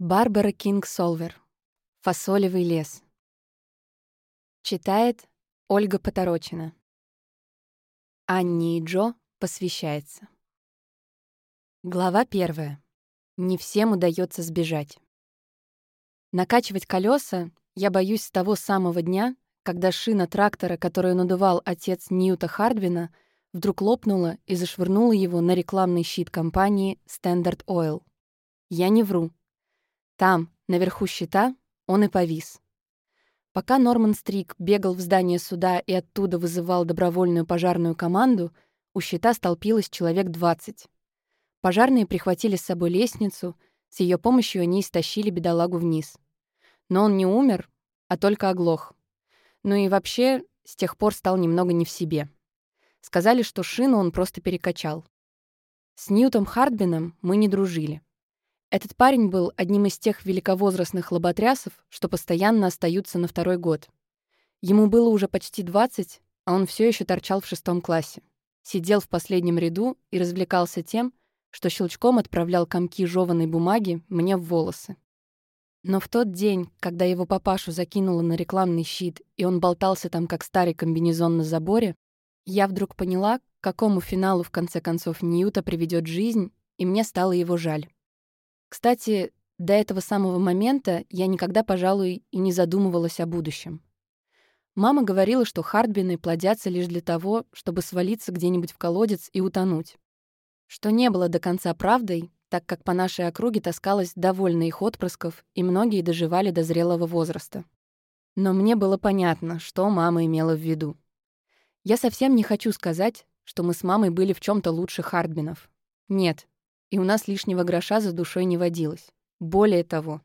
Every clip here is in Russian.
Барбара Кинг Солвер. Фасолевый лес. Читает Ольга Поторочина. Анни и Джо посвящается. Глава первая. Не всем удается сбежать. Накачивать колеса я боюсь с того самого дня, когда шина трактора, которую надувал отец Ньюта Хардвина, вдруг лопнула и зашвырнула его на рекламный щит компании Standard Oil. Я не вру. Там, наверху щита, он и повис. Пока Норман Стрик бегал в здание суда и оттуда вызывал добровольную пожарную команду, у щита столпилось человек 20. Пожарные прихватили с собой лестницу, с ее помощью они истощили бедолагу вниз. Но он не умер, а только оглох. Ну и вообще, с тех пор стал немного не в себе. Сказали, что шину он просто перекачал. С Ньютом Хардбином мы не дружили. Этот парень был одним из тех великовозрастных лоботрясов, что постоянно остаются на второй год. Ему было уже почти 20, а он все еще торчал в шестом классе. Сидел в последнем ряду и развлекался тем, что щелчком отправлял комки жеванной бумаги мне в волосы. Но в тот день, когда его папашу закинуло на рекламный щит, и он болтался там, как старый комбинезон на заборе, я вдруг поняла, к какому финалу в конце концов Ньюта приведет жизнь, и мне стало его жаль. Кстати, до этого самого момента я никогда, пожалуй, и не задумывалась о будущем. Мама говорила, что Хардбины плодятся лишь для того, чтобы свалиться где-нибудь в колодец и утонуть. Что не было до конца правдой, так как по нашей округе таскалось довольно их отпрысков, и многие доживали до зрелого возраста. Но мне было понятно, что мама имела в виду. Я совсем не хочу сказать, что мы с мамой были в чем то лучше Хардбинов. Нет, и у нас лишнего гроша за душой не водилось. Более того,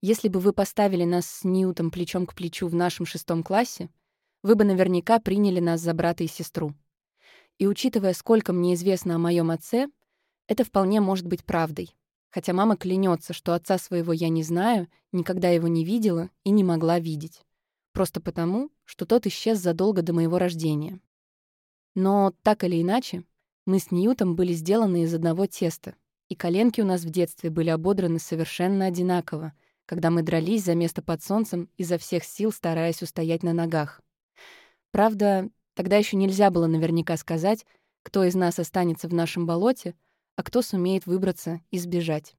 если бы вы поставили нас с Ньютом плечом к плечу в нашем шестом классе, вы бы наверняка приняли нас за брата и сестру. И учитывая, сколько мне известно о моем отце, это вполне может быть правдой. Хотя мама клянется, что отца своего я не знаю, никогда его не видела и не могла видеть. Просто потому, что тот исчез задолго до моего рождения. Но так или иначе, мы с Ньютом были сделаны из одного теста — и коленки у нас в детстве были ободраны совершенно одинаково, когда мы дрались за место под солнцем, изо всех сил стараясь устоять на ногах. Правда, тогда еще нельзя было наверняка сказать, кто из нас останется в нашем болоте, а кто сумеет выбраться и сбежать.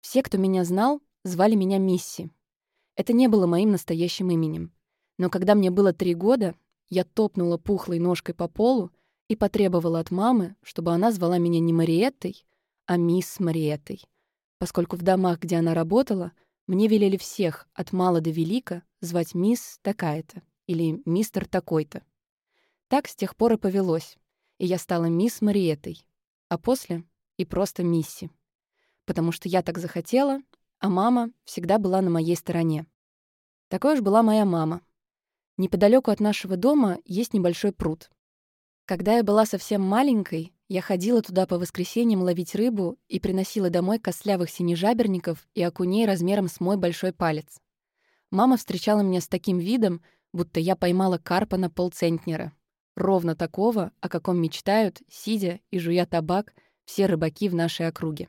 Все, кто меня знал, звали меня Мисси. Это не было моим настоящим именем. Но когда мне было три года, я топнула пухлой ножкой по полу и потребовала от мамы, чтобы она звала меня не Мариеттой, а мисс Мариеттой, поскольку в домах, где она работала, мне велели всех, от мала до велика, звать мисс такая-то или мистер такой-то. Так с тех пор и повелось, и я стала мисс Мариеттой, а после и просто мисси. Потому что я так захотела, а мама всегда была на моей стороне. Такой уж была моя мама. Неподалеку от нашего дома есть небольшой пруд. Когда я была совсем маленькой, я ходила туда по воскресеньям ловить рыбу и приносила домой костлявых синежаберников и окуней размером с мой большой палец. Мама встречала меня с таким видом, будто я поймала карпа на полцентнера. Ровно такого, о каком мечтают, сидя и жуя табак, все рыбаки в нашей округе.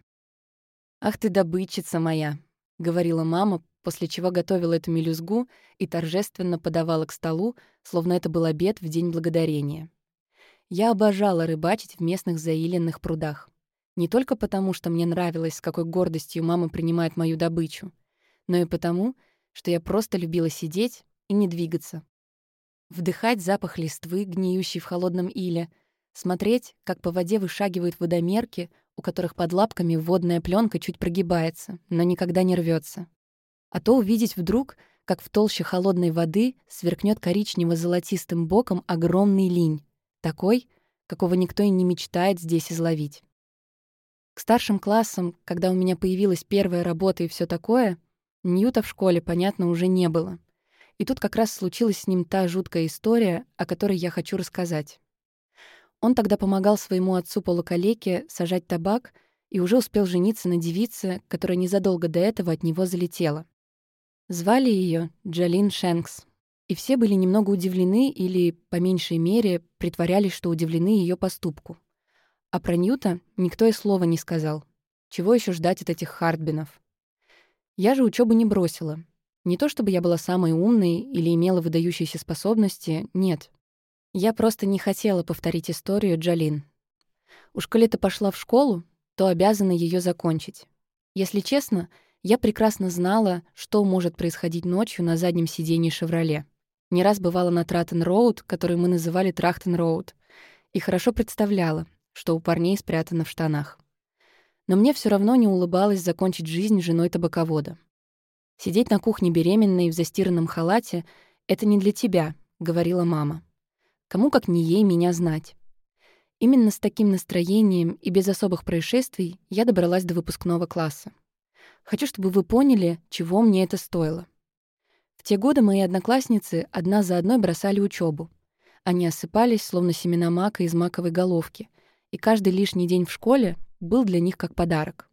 «Ах ты добытчица моя!» — говорила мама, после чего готовила эту мелюзгу и торжественно подавала к столу, словно это был обед в День Благодарения. Я обожала рыбачить в местных заиленных прудах. Не только потому, что мне нравилось, с какой гордостью мама принимает мою добычу, но и потому, что я просто любила сидеть и не двигаться. Вдыхать запах листвы, гниющей в холодном иле, смотреть, как по воде вышагивают водомерки, у которых под лапками водная пленка чуть прогибается, но никогда не рвется. А то увидеть вдруг, как в толще холодной воды сверкнет коричнево-золотистым боком огромный линь, такой, какого никто и не мечтает здесь изловить. К старшим классам, когда у меня появилась первая работа и все такое, Ньюта в школе, понятно, уже не было. И тут как раз случилась с ним та жуткая история, о которой я хочу рассказать. Он тогда помогал своему отцу-полукалеке сажать табак и уже успел жениться на девице, которая незадолго до этого от него залетела. Звали ее Джалин Шенкс и все были немного удивлены или, по меньшей мере, притворялись, что удивлены ее поступку. А про Ньюта никто и слова не сказал. Чего еще ждать от этих Хардбинов? Я же учебу не бросила. Не то чтобы я была самой умной или имела выдающиеся способности, нет. Я просто не хотела повторить историю Джалин. Уж коли ты пошла в школу, то обязана ее закончить. Если честно, я прекрасно знала, что может происходить ночью на заднем сиденье «Шевроле». Не раз бывала на Траттен-Роуд, который мы называли Трахтен-Роуд, и хорошо представляла, что у парней спрятано в штанах. Но мне все равно не улыбалось закончить жизнь женой табаковода. «Сидеть на кухне беременной в застиранном халате — это не для тебя», — говорила мама. «Кому, как не ей, меня знать». Именно с таким настроением и без особых происшествий я добралась до выпускного класса. Хочу, чтобы вы поняли, чего мне это стоило. В те годы мои одноклассницы одна за одной бросали учебу. Они осыпались, словно семена мака из маковой головки, и каждый лишний день в школе был для них как подарок.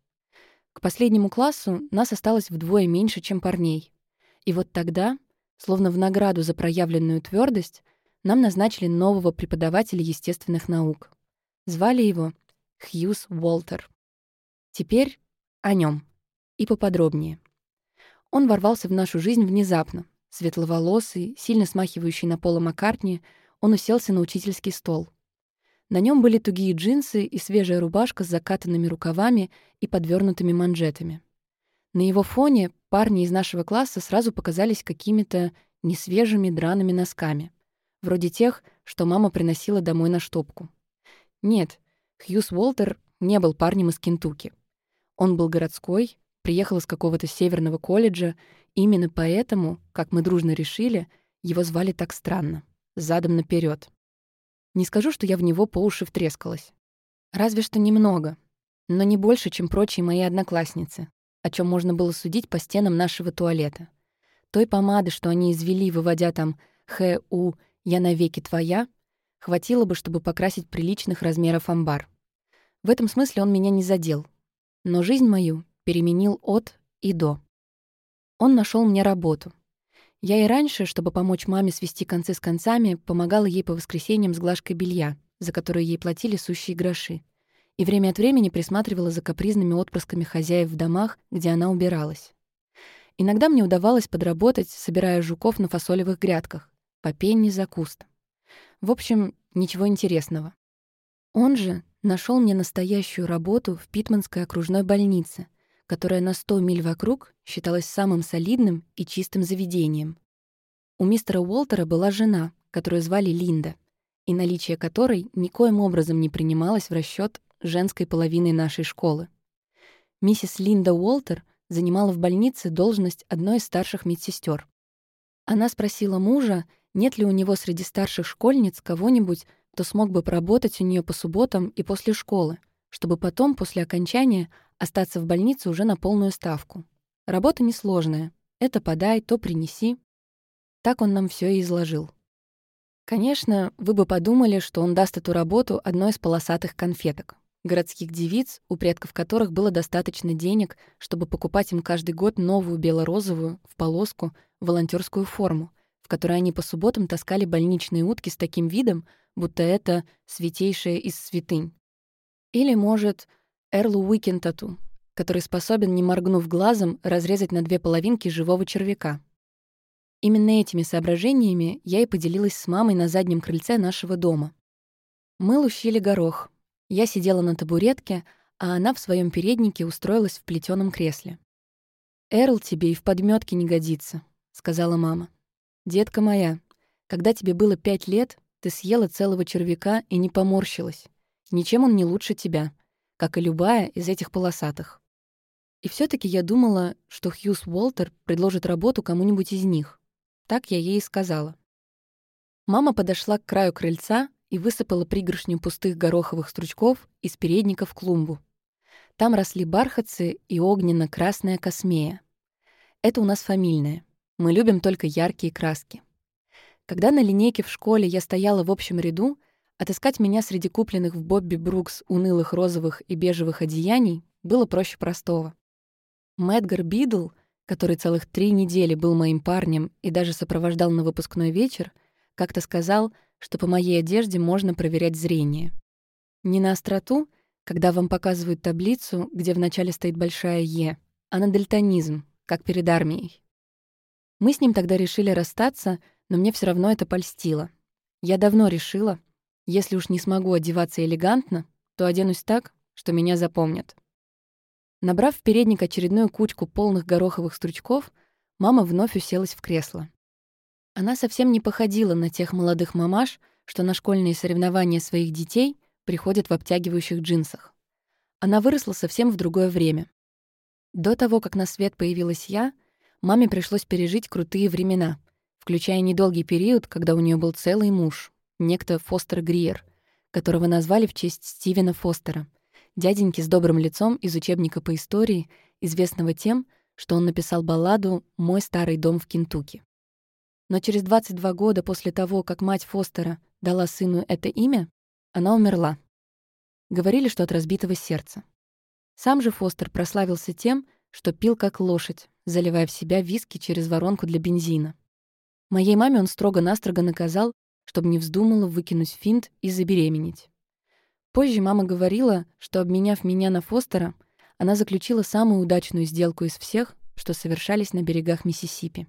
К последнему классу нас осталось вдвое меньше, чем парней. И вот тогда, словно в награду за проявленную твердость, нам назначили нового преподавателя естественных наук. Звали его Хьюз Уолтер. Теперь о нем и поподробнее. Он ворвался в нашу жизнь внезапно. Светловолосый, сильно смахивающий на Пола Маккартни, он уселся на учительский стол. На нем были тугие джинсы и свежая рубашка с закатанными рукавами и подвернутыми манжетами. На его фоне парни из нашего класса сразу показались какими-то несвежими драными носками, вроде тех, что мама приносила домой на штопку. Нет, Хьюз Уолтер не был парнем из Кентукки. Он был городской, приехал из какого-то северного колледжа, именно поэтому, как мы дружно решили, его звали так странно, задом наперед. Не скажу, что я в него по уши втрескалась. Разве что немного, но не больше, чем прочие мои одноклассницы, о чем можно было судить по стенам нашего туалета. Той помады, что они извели, выводя там «Х.У. Я навеки твоя», хватило бы, чтобы покрасить приличных размеров амбар. В этом смысле он меня не задел. Но жизнь мою переменил от и до. Он нашел мне работу. Я и раньше, чтобы помочь маме свести концы с концами, помогала ей по воскресеньям с глажкой белья, за которую ей платили сущие гроши, и время от времени присматривала за капризными отпрысками хозяев в домах, где она убиралась. Иногда мне удавалось подработать, собирая жуков на фасолевых грядках, по пенни за куст. В общем, ничего интересного. Он же нашел мне настоящую работу в Питманской окружной больнице — которая на 100 миль вокруг считалась самым солидным и чистым заведением. У мистера Уолтера была жена, которую звали Линда, и наличие которой никоим образом не принималось в расчет женской половины нашей школы. Миссис Линда Уолтер занимала в больнице должность одной из старших медсестер. Она спросила мужа, нет ли у него среди старших школьниц кого-нибудь, кто смог бы поработать у нее по субботам и после школы, чтобы потом, после окончания, остаться в больнице уже на полную ставку. Работа несложная. Это подай, то принеси. Так он нам все и изложил. Конечно, вы бы подумали, что он даст эту работу одной из полосатых конфеток. Городских девиц, у предков которых было достаточно денег, чтобы покупать им каждый год новую бело-розовую, в полоску, волонтерскую форму, в которой они по субботам таскали больничные утки с таким видом, будто это святейшее из святынь. Или, может, Эрлу Уикентату, который способен, не моргнув глазом, разрезать на две половинки живого червяка. Именно этими соображениями я и поделилась с мамой на заднем крыльце нашего дома. Мы лущили горох. Я сидела на табуретке, а она в своем переднике устроилась в плетеном кресле. «Эрл тебе и в подметке не годится», — сказала мама. «Детка моя, когда тебе было пять лет, ты съела целого червяка и не поморщилась. Ничем он не лучше тебя как и любая из этих полосатых. И все таки я думала, что Хьюз Уолтер предложит работу кому-нибудь из них. Так я ей и сказала. Мама подошла к краю крыльца и высыпала пригоршню пустых гороховых стручков из передника в клумбу. Там росли бархатцы и огненно-красная космея. Это у нас фамильное. Мы любим только яркие краски. Когда на линейке в школе я стояла в общем ряду, Отыскать меня среди купленных в Бобби Брукс унылых розовых и бежевых одеяний было проще простого. Мэдгар Бидл, который целых три недели был моим парнем и даже сопровождал на выпускной вечер, как-то сказал, что по моей одежде можно проверять зрение. Не на остроту, когда вам показывают таблицу, где вначале стоит большая «Е», а на дальтонизм, как перед армией. Мы с ним тогда решили расстаться, но мне все равно это польстило. Я давно решила, если уж не смогу одеваться элегантно, то оденусь так, что меня запомнят. Набрав в передник очередную кучку полных гороховых стручков, мама вновь уселась в кресло. Она совсем не походила на тех молодых мамаш, что на школьные соревнования своих детей приходят в обтягивающих джинсах. Она выросла совсем в другое время. До того, как на свет появилась я, маме пришлось пережить крутые времена, включая недолгий период, когда у нее был целый муж, некто Фостер Гриер, которого назвали в честь Стивена Фостера, дяденьки с добрым лицом из учебника по истории, известного тем, что он написал балладу «Мой старый дом в Кентукки». Но через 22 года после того, как мать Фостера дала сыну это имя, она умерла. Говорили, что от разбитого сердца. Сам же Фостер прославился тем, что пил как лошадь, заливая в себя виски через воронку для бензина. Моей маме он строго-настрого наказал, чтобы не вздумала выкинуть финт и забеременеть. Позже мама говорила, что, обменяв меня на Фостера, она заключила самую удачную сделку из всех, что совершались на берегах Миссисипи.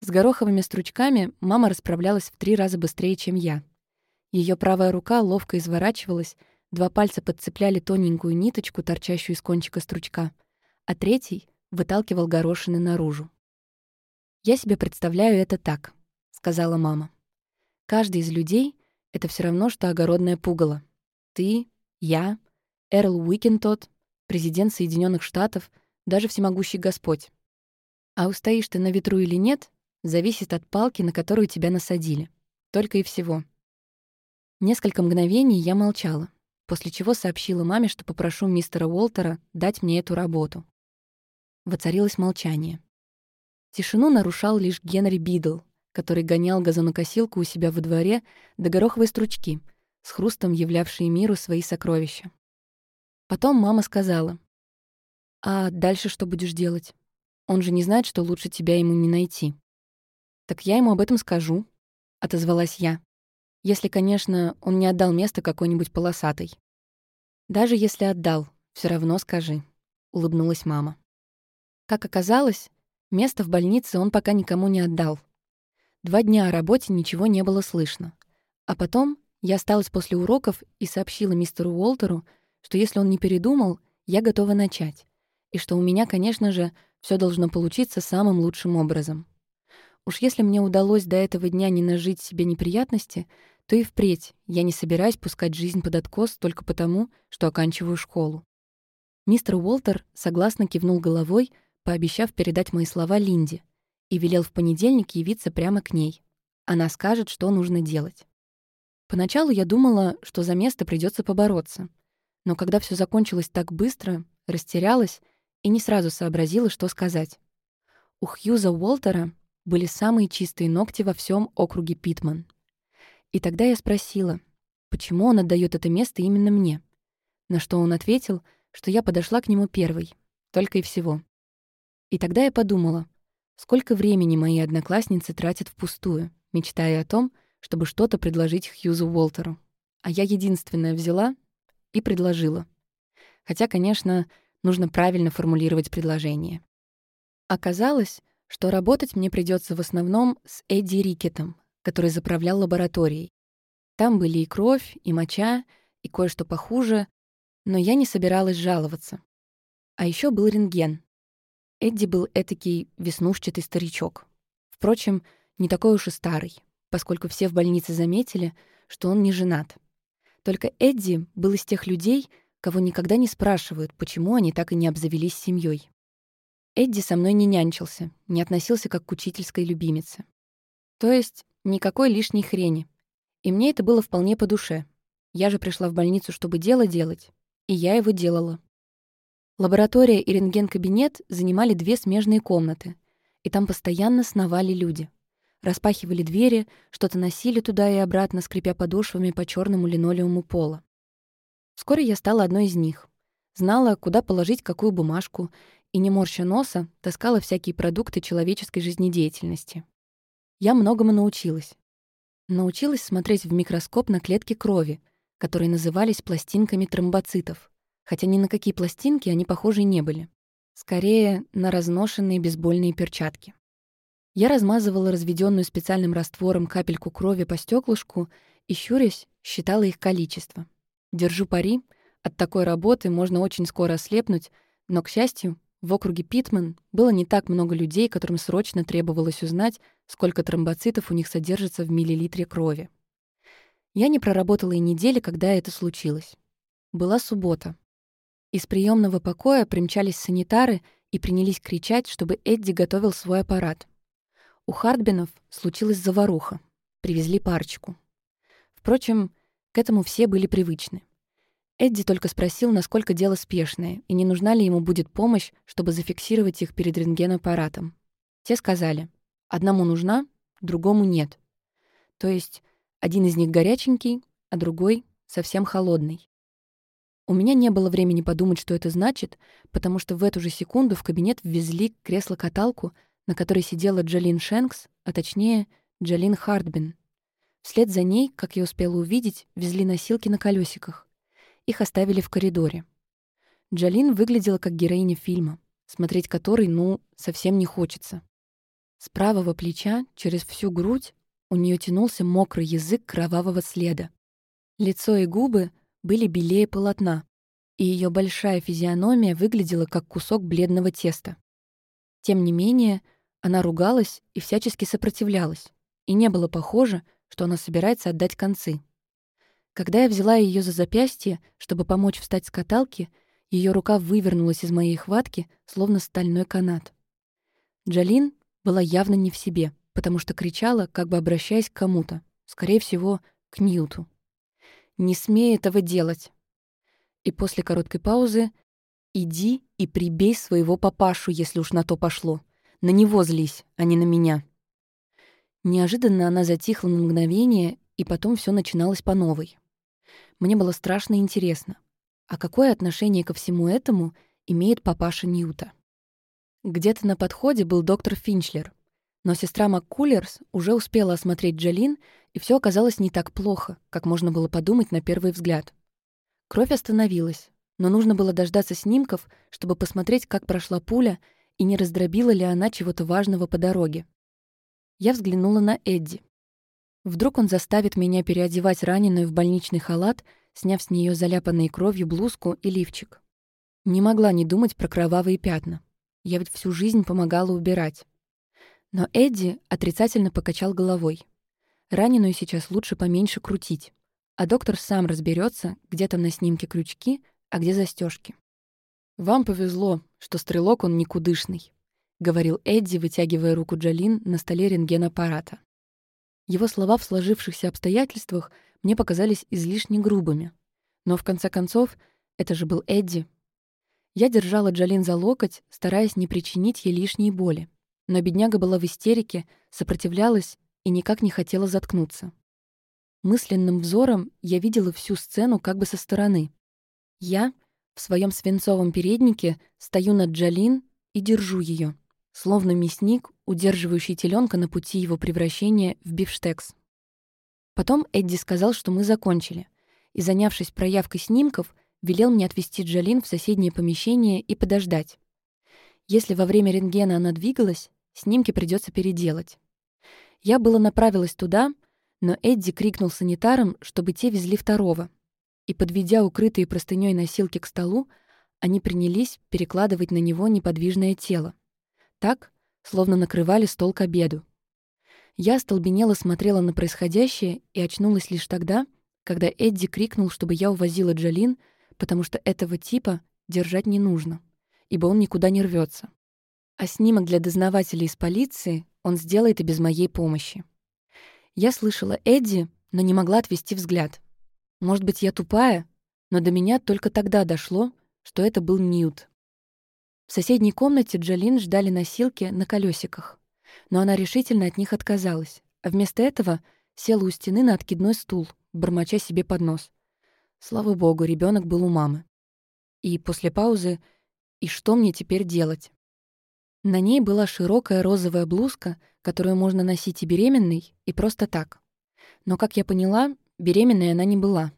С гороховыми стручками мама расправлялась в три раза быстрее, чем я. Ее правая рука ловко изворачивалась, два пальца подцепляли тоненькую ниточку, торчащую из кончика стручка, а третий выталкивал горошины наружу. «Я себе представляю это так», — сказала мама. «Каждый из людей — это все равно, что огородное пугало. Ты, я, Эрл Уикентот, президент Соединенных Штатов, даже всемогущий Господь. А устоишь ты на ветру или нет, зависит от палки, на которую тебя насадили. Только и всего. Несколько мгновений я молчала, после чего сообщила маме, что попрошу мистера Уолтера дать мне эту работу. Воцарилось молчание. Тишину нарушал лишь Генри Бидл, который гонял газонокосилку у себя во дворе до гороховой стручки, с хрустом являвшие миру свои сокровища. Потом мама сказала, «А дальше что будешь делать? Он же не знает, что лучше тебя ему не найти». «Так я ему об этом скажу», — отозвалась я. «Если, конечно, он не отдал место какой-нибудь полосатой». «Даже если отдал, все равно скажи», — улыбнулась мама. Как оказалось, место в больнице он пока никому не отдал. Два дня о работе ничего не было слышно. А потом я осталась после уроков и сообщила мистеру Уолтеру, что если он не передумал, я готова начать. И что у меня, конечно же, все должно получиться самым лучшим образом. Уж если мне удалось до этого дня не нажить себе неприятности, то и впредь я не собираюсь пускать жизнь под откос только потому, что оканчиваю школу. Мистер Уолтер согласно кивнул головой, пообещав передать мои слова Линде, и велел в понедельник явиться прямо к ней. Она скажет, что нужно делать. Поначалу я думала, что за место придется побороться. Но когда все закончилось так быстро, растерялась и не сразу сообразила, что сказать. У Хьюза Уолтера были самые чистые ногти во всем округе Питман. И тогда я спросила, почему он отдает это место именно мне. На что он ответил, что я подошла к нему первой, только и всего. И тогда я подумала, сколько времени мои одноклассницы тратят впустую, мечтая о том, чтобы что-то предложить Хьюзу Уолтеру. А я единственная взяла и предложила. Хотя, конечно, нужно правильно формулировать предложение. Оказалось, что работать мне придется в основном с Эдди Рикетом, который заправлял лабораторией. Там были и кровь, и моча, и кое-что похуже, но я не собиралась жаловаться. А еще был рентген. Эдди был этакий веснушчатый старичок. Впрочем, не такой уж и старый, поскольку все в больнице заметили, что он не женат. Только Эдди был из тех людей, кого никогда не спрашивают, почему они так и не обзавелись семьей. Эдди со мной не нянчился, не относился как к учительской любимице. То есть никакой лишней хрени. И мне это было вполне по душе. Я же пришла в больницу, чтобы дело делать, и я его делала. Лаборатория и рентген-кабинет занимали две смежные комнаты, и там постоянно сновали люди. Распахивали двери, что-то носили туда и обратно, скрипя подошвами по черному линолеуму пола. Вскоре я стала одной из них. Знала, куда положить какую бумажку, и, не морща носа, таскала всякие продукты человеческой жизнедеятельности. Я многому научилась. Научилась смотреть в микроскоп на клетки крови, которые назывались пластинками тромбоцитов, хотя ни на какие пластинки они похожи не были. Скорее, на разношенные бейсбольные перчатки. Я размазывала разведенную специальным раствором капельку крови по стеклышку и, щурясь, считала их количество. Держу пари, от такой работы можно очень скоро ослепнуть, но, к счастью, в округе Питман было не так много людей, которым срочно требовалось узнать, сколько тромбоцитов у них содержится в миллилитре крови. Я не проработала и недели, когда это случилось. Была суббота. Из приемного покоя примчались санитары и принялись кричать, чтобы Эдди готовил свой аппарат. У Хартбинов случилась заваруха. Привезли парочку. Впрочем, к этому все были привычны. Эдди только спросил, насколько дело спешное, и не нужна ли ему будет помощь, чтобы зафиксировать их перед рентгенаппаратом. Те сказали, одному нужна, другому нет. То есть один из них горяченький, а другой совсем холодный. У меня не было времени подумать, что это значит, потому что в эту же секунду в кабинет ввезли кресло-каталку, на которой сидела Джалин Шенкс, а точнее Джалин Хартбин. Вслед за ней, как я успела увидеть, везли носилки на колесиках. Их оставили в коридоре. Джалин выглядела как героиня фильма, смотреть который, ну, совсем не хочется. С правого плеча через всю грудь у нее тянулся мокрый язык кровавого следа. Лицо и губы были белее полотна, и ее большая физиономия выглядела как кусок бледного теста. Тем не менее, она ругалась и всячески сопротивлялась, и не было похоже, что она собирается отдать концы. Когда я взяла ее за запястье, чтобы помочь встать с каталки, ее рука вывернулась из моей хватки, словно стальной канат. Джалин была явно не в себе, потому что кричала, как бы обращаясь к кому-то, скорее всего, к Ньюту. Не смей этого делать. И после короткой паузы иди и прибей своего папашу, если уж на то пошло. На него злись, а не на меня. Неожиданно она затихла на мгновение, и потом все начиналось по новой. Мне было страшно интересно, а какое отношение ко всему этому имеет папаша Ньюта? Где-то на подходе был доктор Финчлер, но сестра МакКулерс уже успела осмотреть Джалин и все оказалось не так плохо, как можно было подумать на первый взгляд. Кровь остановилась, но нужно было дождаться снимков, чтобы посмотреть, как прошла пуля и не раздробила ли она чего-то важного по дороге. Я взглянула на Эдди. Вдруг он заставит меня переодевать раненую в больничный халат, сняв с нее заляпанные кровью блузку и лифчик. Не могла не думать про кровавые пятна. Я ведь всю жизнь помогала убирать. Но Эдди отрицательно покачал головой. Раненую сейчас лучше поменьше крутить, а доктор сам разберется, где там на снимке крючки, а где застежки. «Вам повезло, что стрелок он никудышный», — говорил Эдди, вытягивая руку Джалин на столе рентгенаппарата. Его слова в сложившихся обстоятельствах мне показались излишне грубыми. Но в конце концов, это же был Эдди. Я держала Джалин за локоть, стараясь не причинить ей лишней боли. Но бедняга была в истерике, сопротивлялась и никак не хотела заткнуться. Мысленным взором я видела всю сцену как бы со стороны. Я в своем свинцовом переднике стою над Джалин и держу ее, словно мясник, удерживающий теленка на пути его превращения в бифштекс. Потом Эдди сказал, что мы закончили, и, занявшись проявкой снимков, велел мне отвезти Джалин в соседнее помещение и подождать. Если во время рентгена она двигалась, снимки придется переделать. Я было направилась туда, но Эдди крикнул санитарам, чтобы те везли второго. И, подведя укрытые простынёй носилки к столу, они принялись перекладывать на него неподвижное тело. Так, словно накрывали стол к обеду. Я остолбенело смотрела на происходящее и очнулась лишь тогда, когда Эдди крикнул, чтобы я увозила Джалин, потому что этого типа держать не нужно, ибо он никуда не рвется. А снимок для дознавателей из полиции он сделает и без моей помощи. Я слышала Эдди, но не могла отвести взгляд. Может быть, я тупая, но до меня только тогда дошло, что это был Ньют. В соседней комнате Джалин ждали носилки на колесиках, но она решительно от них отказалась, а вместо этого села у стены на откидной стул, бормоча себе под нос. Слава богу, ребенок был у мамы. И после паузы «И что мне теперь делать?» На ней была широкая розовая блузка, которую можно носить и беременной, и просто так. Но, как я поняла, беременной она не была.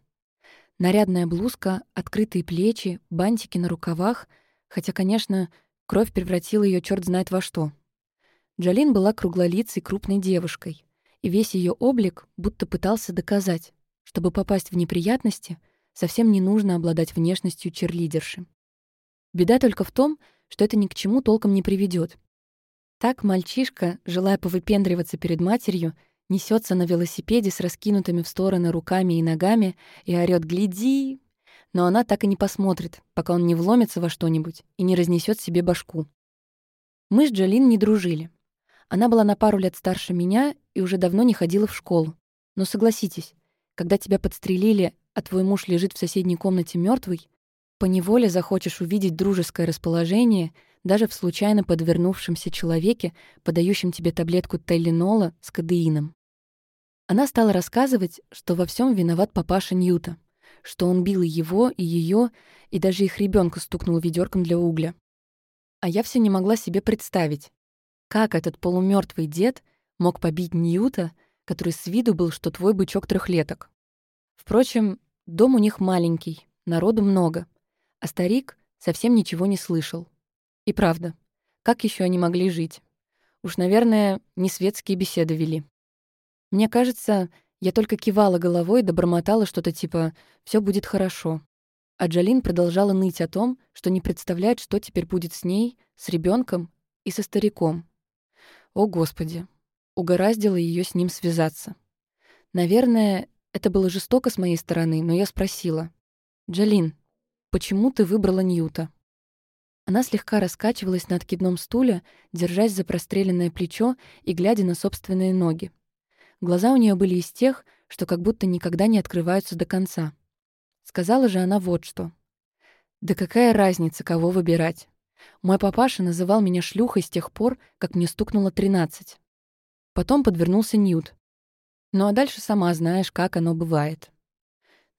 Нарядная блузка, открытые плечи, бантики на рукавах, хотя, конечно, Кровь превратила ее черт знает во что. Джалин была круглолицей крупной девушкой, и весь ее облик будто пытался доказать, чтобы попасть в неприятности, совсем не нужно обладать внешностью черлидерши. Беда только в том, что это ни к чему толком не приведет. Так мальчишка, желая повыпендриваться перед матерью, несется на велосипеде с раскинутыми в стороны руками и ногами и орёт «Гляди!», но она так и не посмотрит, пока он не вломится во что-нибудь и не разнесет себе башку. Мы с Джалин не дружили. Она была на пару лет старше меня и уже давно не ходила в школу. Но согласитесь, когда тебя подстрелили, а твой муж лежит в соседней комнате мертвый, поневоле захочешь увидеть дружеское расположение даже в случайно подвернувшемся человеке, подающем тебе таблетку Тайленола с кадеином. Она стала рассказывать, что во всем виноват папаша Ньюта, что он бил и его, и ее, и даже их ребенка стукнул ведерком для угля. А я все не могла себе представить, как этот полумертвый дед мог побить Ньюта, который с виду был, что твой бычок трехлеток. Впрочем, дом у них маленький, народу много, а старик совсем ничего не слышал. И правда, как еще они могли жить? Уж, наверное, не светские беседы вели. Мне кажется, я только кивала головой и добормотала что-то типа все будет хорошо». А Джалин продолжала ныть о том, что не представляет, что теперь будет с ней, с ребенком и со стариком. О, Господи! Угораздило ее с ним связаться. Наверное, это было жестоко с моей стороны, но я спросила. «Джалин, почему ты выбрала Ньюта?» Она слегка раскачивалась на откидном стуле, держась за простреленное плечо и глядя на собственные ноги. Глаза у нее были из тех, что как будто никогда не открываются до конца. Сказала же она вот что. «Да какая разница, кого выбирать? Мой папаша называл меня шлюхой с тех пор, как мне стукнуло 13. Потом подвернулся Ньют. Ну а дальше сама знаешь, как оно бывает.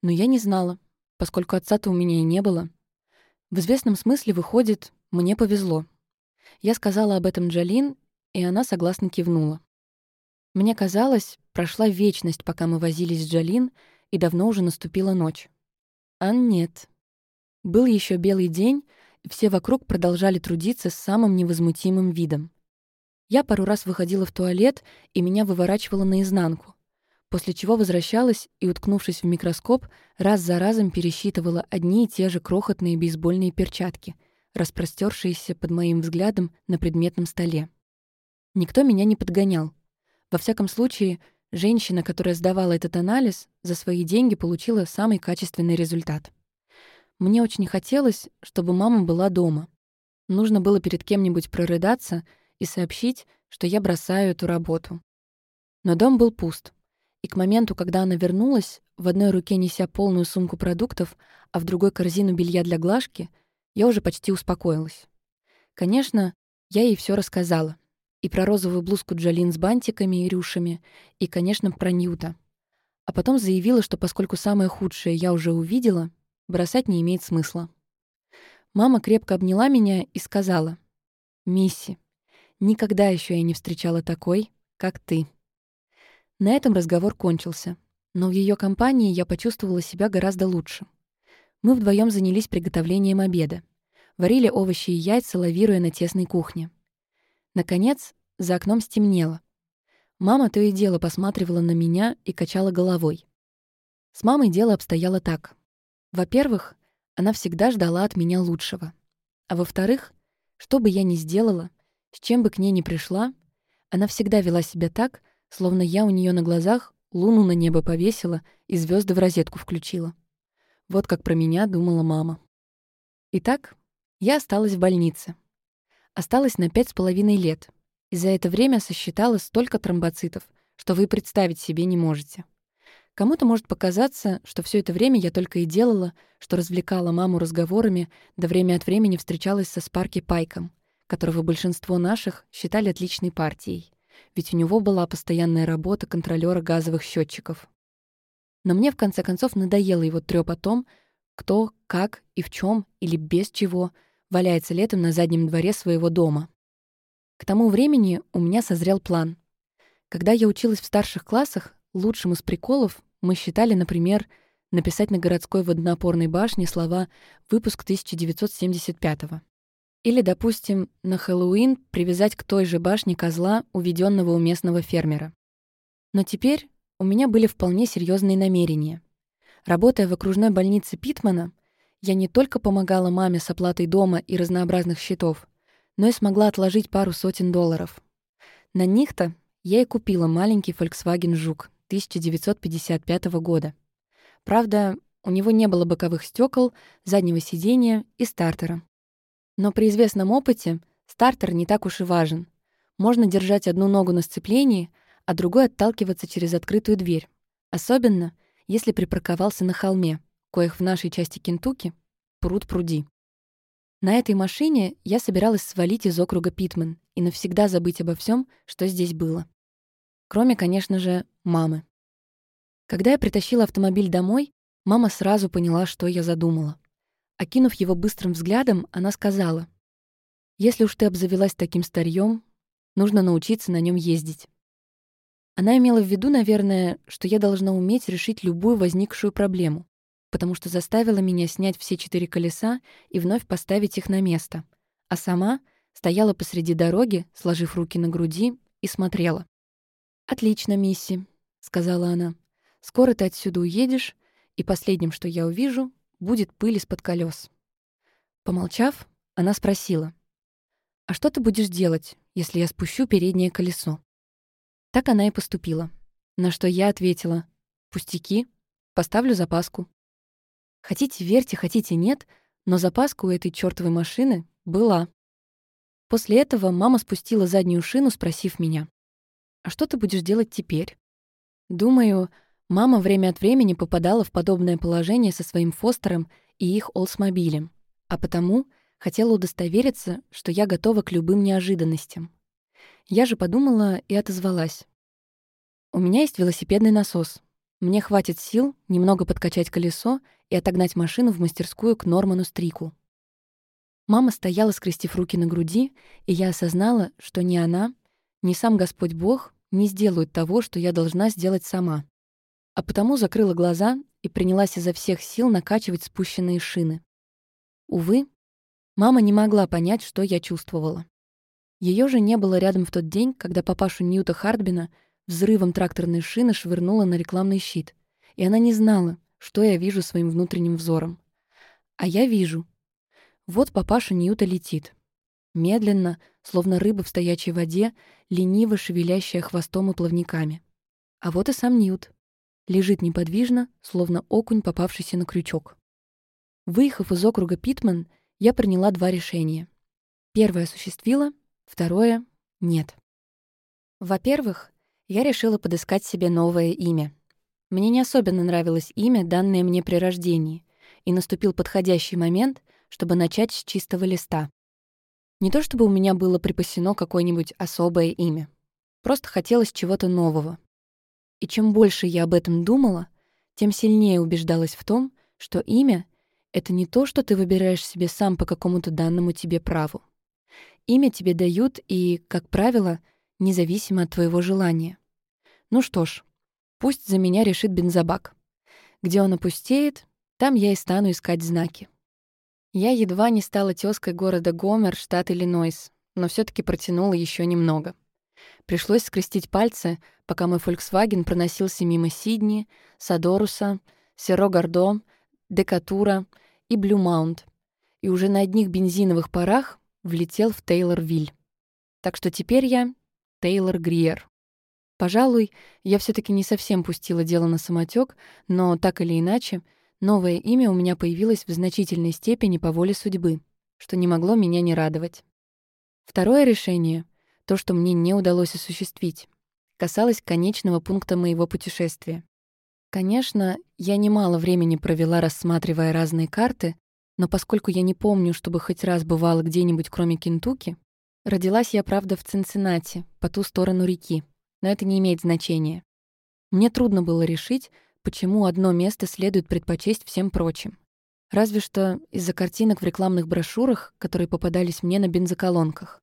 Но я не знала, поскольку отца-то у меня и не было. В известном смысле, выходит, мне повезло. Я сказала об этом Джалин, и она согласно кивнула. Мне казалось, прошла вечность, пока мы возились с Джалин, и давно уже наступила ночь. А нет. Был еще белый день, и все вокруг продолжали трудиться с самым невозмутимым видом. Я пару раз выходила в туалет, и меня выворачивало наизнанку, после чего возвращалась и, уткнувшись в микроскоп, раз за разом пересчитывала одни и те же крохотные бейсбольные перчатки, распростершиеся под моим взглядом на предметном столе. Никто меня не подгонял. Во всяком случае, женщина, которая сдавала этот анализ, за свои деньги получила самый качественный результат. Мне очень хотелось, чтобы мама была дома. Нужно было перед кем-нибудь прорыдаться и сообщить, что я бросаю эту работу. Но дом был пуст. И к моменту, когда она вернулась, в одной руке неся полную сумку продуктов, а в другой корзину белья для глажки, я уже почти успокоилась. Конечно, я ей все рассказала. И про розовую блузку Джалин с бантиками и рюшами, и, конечно, про Ньюта. А потом заявила, что поскольку самое худшее я уже увидела, бросать не имеет смысла. Мама крепко обняла меня и сказала, «Мисси, никогда еще я не встречала такой, как ты». На этом разговор кончился, но в ее компании я почувствовала себя гораздо лучше. Мы вдвоем занялись приготовлением обеда. Варили овощи и яйца, лавируя на тесной кухне. Наконец, за окном стемнело. Мама то и дело посматривала на меня и качала головой. С мамой дело обстояло так. Во-первых, она всегда ждала от меня лучшего. А во-вторых, что бы я ни сделала, с чем бы к ней ни пришла, она всегда вела себя так, словно я у нее на глазах луну на небо повесила и звезды в розетку включила. Вот как про меня думала мама. Итак, я осталась в больнице, осталось на пять с половиной лет, и за это время сосчитала столько тромбоцитов, что вы представить себе не можете. Кому-то может показаться, что все это время я только и делала, что развлекала маму разговорами, да время от времени встречалась со Спарки Пайком, которого большинство наших считали отличной партией, ведь у него была постоянная работа контролера газовых счетчиков. Но мне в конце концов надоело его трёп о том, кто, как и в чем или без чего — валяется летом на заднем дворе своего дома. К тому времени у меня созрел план. Когда я училась в старших классах, лучшим из приколов мы считали, например, написать на городской водонапорной башне слова «Выпуск 1975-го». Или, допустим, на Хэллоуин привязать к той же башне козла, уведенного у местного фермера. Но теперь у меня были вполне серьезные намерения. Работая в окружной больнице Питмана, я не только помогала маме с оплатой дома и разнообразных счетов, но и смогла отложить пару сотен долларов. На них-то я и купила маленький Volkswagen Жук 1955 года. Правда, у него не было боковых стекол, заднего сидения и стартера. Но при известном опыте стартер не так уж и важен. Можно держать одну ногу на сцеплении, а другой отталкиваться через открытую дверь. Особенно, если припарковался на холме, коих в нашей части Кентукки пруд пруди. На этой машине я собиралась свалить из округа Питман и навсегда забыть обо всем, что здесь было. Кроме, конечно же, мамы. Когда я притащила автомобиль домой, мама сразу поняла, что я задумала. Окинув его быстрым взглядом, она сказала, «Если уж ты обзавелась таким старьем, нужно научиться на нем ездить». Она имела в виду, наверное, что я должна уметь решить любую возникшую проблему потому что заставила меня снять все четыре колеса и вновь поставить их на место, а сама стояла посреди дороги, сложив руки на груди, и смотрела. «Отлично, Мисси», — сказала она. «Скоро ты отсюда уедешь, и последним, что я увижу, будет пыль из-под колес. Помолчав, она спросила. «А что ты будешь делать, если я спущу переднее колесо?» Так она и поступила. На что я ответила. «Пустяки. Поставлю запаску». Хотите верьте, хотите нет, но запаска у этой чёртовой машины была. После этого мама спустила заднюю шину, спросив меня, «А что ты будешь делать теперь?» Думаю, мама время от времени попадала в подобное положение со своим Фостером и их Олсмобилем, а потому хотела удостовериться, что я готова к любым неожиданностям. Я же подумала и отозвалась. «У меня есть велосипедный насос. Мне хватит сил немного подкачать колесо и отогнать машину в мастерскую к Норману Стрику. Мама стояла, скрестив руки на груди, и я осознала, что ни она, ни сам Господь Бог не сделают того, что я должна сделать сама. А потому закрыла глаза и принялась изо всех сил накачивать спущенные шины. Увы, мама не могла понять, что я чувствовала. Ее же не было рядом в тот день, когда папашу Ньюта Хартбина взрывом тракторной шины швырнула на рекламный щит, и она не знала, что я вижу своим внутренним взором. А я вижу. Вот папаша Ньюта летит. Медленно, словно рыба в стоячей воде, лениво шевелящая хвостом и плавниками. А вот и сам Ньют. Лежит неподвижно, словно окунь, попавшийся на крючок. Выехав из округа Питман, я приняла два решения. Первое осуществила, второе — нет. Во-первых, я решила подыскать себе новое имя. Мне не особенно нравилось имя, данное мне при рождении, и наступил подходящий момент, чтобы начать с чистого листа. Не то чтобы у меня было припасено какое-нибудь особое имя. Просто хотелось чего-то нового. И чем больше я об этом думала, тем сильнее убеждалась в том, что имя — это не то, что ты выбираешь себе сам по какому-то данному тебе праву. Имя тебе дают и, как правило, независимо от твоего желания. Ну что ж, пусть за меня решит бензобак. Где он опустеет, там я и стану искать знаки. Я едва не стала тёской города Гомер, штат Иллинойс, но все таки протянула еще немного. Пришлось скрестить пальцы, пока мой Volkswagen проносился мимо Сидни, Садоруса, Серо-Гордо, Декатура и Блюмаунт, и уже на одних бензиновых парах влетел в Тейлор-Виль. Так что теперь я Тейлор Гриер. Пожалуй, я все таки не совсем пустила дело на самотек, но так или иначе, новое имя у меня появилось в значительной степени по воле судьбы, что не могло меня не радовать. Второе решение, то, что мне не удалось осуществить, касалось конечного пункта моего путешествия. Конечно, я немало времени провела, рассматривая разные карты, но поскольку я не помню, чтобы хоть раз бывала где-нибудь кроме Кентукки, родилась я, правда, в Цинциннати, по ту сторону реки но это не имеет значения. Мне трудно было решить, почему одно место следует предпочесть всем прочим. Разве что из-за картинок в рекламных брошюрах, которые попадались мне на бензоколонках.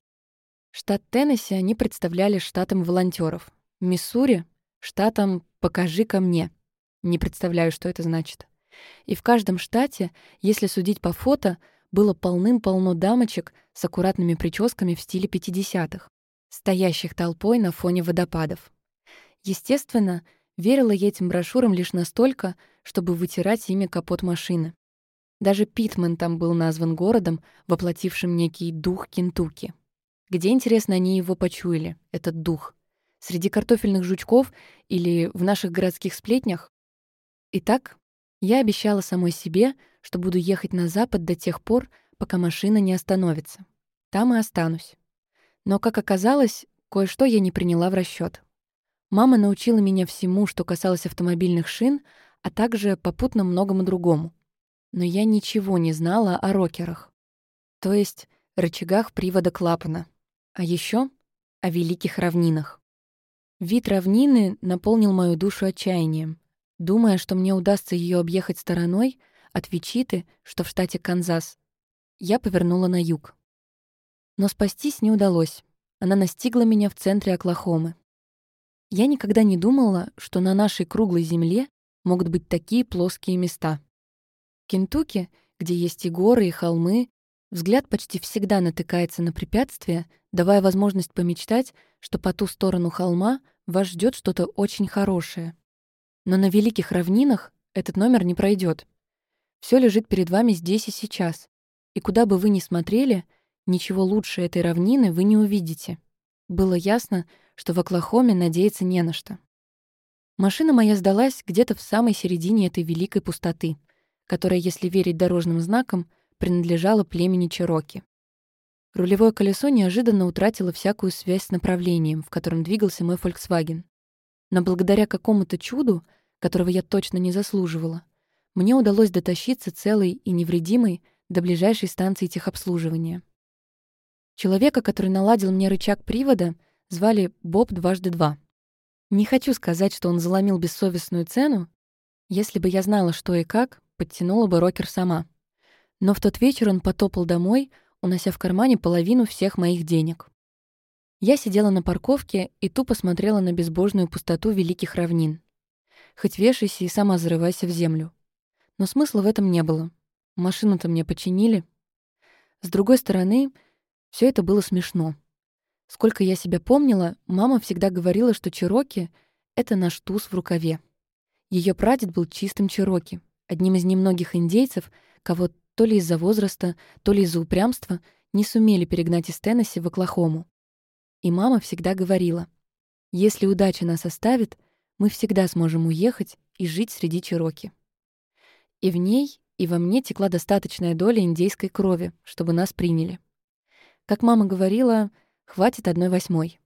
Штат Теннесси они представляли штатом волонтеров. Миссури — штатом «покажи ко мне». Не представляю, что это значит. И в каждом штате, если судить по фото, было полным-полно дамочек с аккуратными прическами в стиле 50-х, стоящих толпой на фоне водопадов. Естественно, верила я этим брошюрам лишь настолько, чтобы вытирать ими капот машины. Даже Питман там был назван городом, воплотившим некий дух Кентукки. Где, интересно, они его почуяли, этот дух? Среди картофельных жучков или в наших городских сплетнях? Итак, я обещала самой себе, что буду ехать на запад до тех пор, пока машина не остановится. Там и останусь. Но, как оказалось, кое-что я не приняла в расчет. Мама научила меня всему, что касалось автомобильных шин, а также попутно многому другому но я ничего не знала о рокерах. То есть рычагах привода клапана. А еще о великих равнинах. Вид равнины наполнил мою душу отчаянием. Думая, что мне удастся ее объехать стороной от Вичиты, что в штате Канзас, я повернула на юг. Но спастись не удалось. Она настигла меня в центре Оклахомы. Я никогда не думала, что на нашей круглой земле могут быть такие плоские места. Кентукки, где есть и горы, и холмы, взгляд почти всегда натыкается на препятствия, давая возможность помечтать, что по ту сторону холма вас ждет что-то очень хорошее. Но на великих равнинах этот номер не пройдет. Все лежит перед вами здесь и сейчас. И куда бы вы ни смотрели, ничего лучше этой равнины вы не увидите. Было ясно, что в Оклахоме надеяться не на что. Машина моя сдалась где-то в самой середине этой великой пустоты — которая, если верить дорожным знакам, принадлежала племени Чероки. Рулевое колесо неожиданно утратило всякую связь с направлением, в котором двигался мой Volkswagen. Но благодаря какому-то чуду, которого я точно не заслуживала, мне удалось дотащиться целой и невредимой до ближайшей станции техобслуживания. Человека, который наладил мне рычаг привода, звали Боб дважды два. Не хочу сказать, что он заломил бессовестную цену. Если бы я знала, что и как, подтянула бы рокер сама. Но в тот вечер он потопал домой, унося в кармане половину всех моих денег. Я сидела на парковке и тупо смотрела на безбожную пустоту великих равнин. Хоть вешайся и сама зарывайся в землю. Но смысла в этом не было. Машину-то мне починили. С другой стороны, все это было смешно. Сколько я себя помнила, мама всегда говорила, что Чироки — это наш туз в рукаве. Ее прадед был чистым Чироки, одним из немногих индейцев, кого то ли из-за возраста, то ли из-за упрямства не сумели перегнать из Теннесси в Оклахому. И мама всегда говорила, «Если удача нас оставит, мы всегда сможем уехать и жить среди Чироки». И в ней, и во мне текла достаточная доля индейской крови, чтобы нас приняли. Как мама говорила, хватит одной восьмой.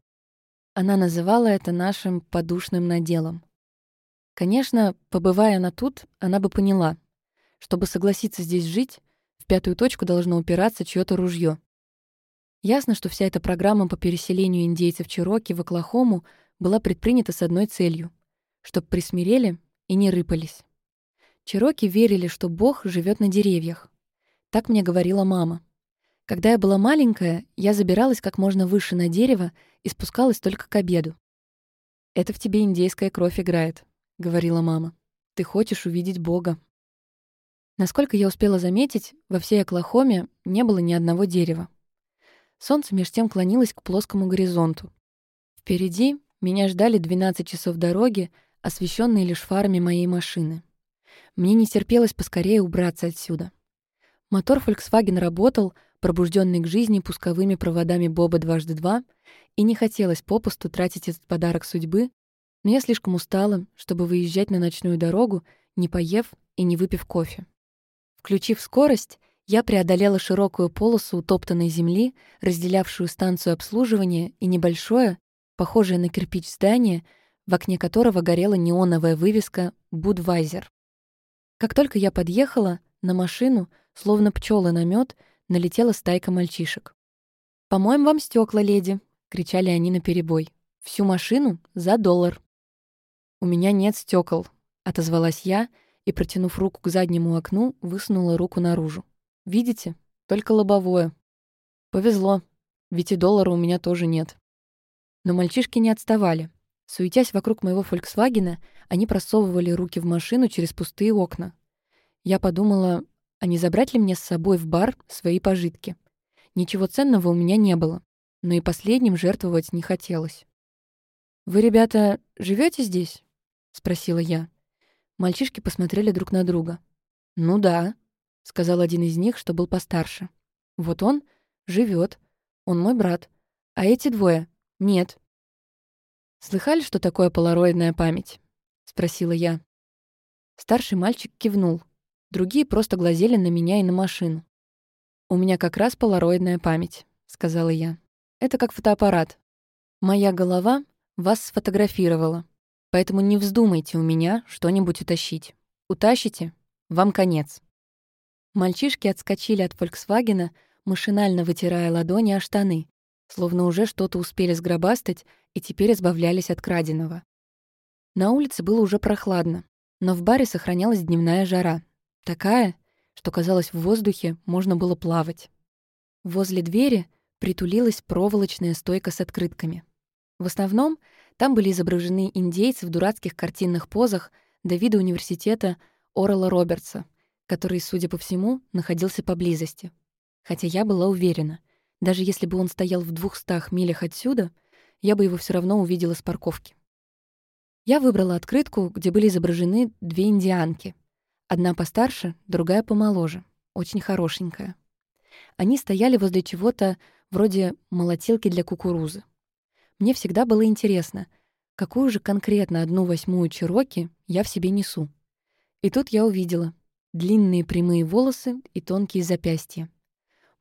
Она называла это нашим подушным наделом. Конечно, побывая она тут, она бы поняла. Чтобы согласиться здесь жить, в пятую точку должно упираться чьё то ружье. Ясно, что вся эта программа по переселению индейцев Чироки в Оклахому была предпринята с одной целью — чтобы присмирели и не рыпались. Чироки верили, что Бог живет на деревьях. Так мне говорила мама. Когда я была маленькая, я забиралась как можно выше на дерево и спускалась только к обеду. «Это в тебе индейская кровь играет», — говорила мама. «Ты хочешь увидеть Бога». Насколько я успела заметить, во всей Оклахоме не было ни одного дерева. Солнце меж тем клонилось к плоскому горизонту. Впереди меня ждали 12 часов дороги, освещенные лишь фарами моей машины. Мне не терпелось поскорее убраться отсюда. Мотор Volkswagen работал, пробужденный к жизни пусковыми проводами Боба дважды два, и не хотелось попусту тратить этот подарок судьбы но я слишком устала, чтобы выезжать на ночную дорогу, не поев и не выпив кофе. Включив скорость, я преодолела широкую полосу утоптанной земли, разделявшую станцию обслуживания и небольшое, похожее на кирпич здание, в окне которого горела неоновая вывеска «Будвайзер». Как только я подъехала, на машину, словно пчелы на мед, налетела стайка мальчишек. «Помоем вам стекла, леди!» — кричали они наперебой. «Всю машину за доллар!» «У меня нет стекол, отозвалась я и, протянув руку к заднему окну, высунула руку наружу. «Видите? Только лобовое. Повезло, ведь и доллара у меня тоже нет». Но мальчишки не отставали. Суетясь вокруг моего «Фольксвагена», они просовывали руки в машину через пустые окна. Я подумала, а не забрать ли мне с собой в бар свои пожитки. Ничего ценного у меня не было, но и последним жертвовать не хотелось. «Вы, ребята, живете здесь?» — спросила я. Мальчишки посмотрели друг на друга. «Ну да», — сказал один из них, что был постарше. «Вот он живет, он мой брат, а эти двое — нет». «Слыхали, что такое полароидная память?» — спросила я. Старший мальчик кивнул. Другие просто глазели на меня и на машину. «У меня как раз полароидная память», — сказала я. «Это как фотоаппарат. Моя голова вас сфотографировала, поэтому не вздумайте у меня что-нибудь утащить. Утащите — вам конец». Мальчишки отскочили от «Фольксвагена», машинально вытирая ладони о штаны, словно уже что-то успели сгробастать и теперь избавлялись от краденого. На улице было уже прохладно, но в баре сохранялась дневная жара. Такая, что, казалось, в воздухе можно было плавать. Возле двери притулилась проволочная стойка с открытками. В основном там были изображены индейцы в дурацких картинных позах до вида университета Орла Робертса, который, судя по всему, находился поблизости. Хотя я была уверена, даже если бы он стоял в двухстах милях отсюда, я бы его все равно увидела с парковки. Я выбрала открытку, где были изображены две индианки. Одна постарше, другая помоложе, очень хорошенькая. Они стояли возле чего-то вроде молотилки для кукурузы. Мне всегда было интересно, какую же конкретно одну восьмую чероки я в себе несу. И тут я увидела длинные прямые волосы и тонкие запястья.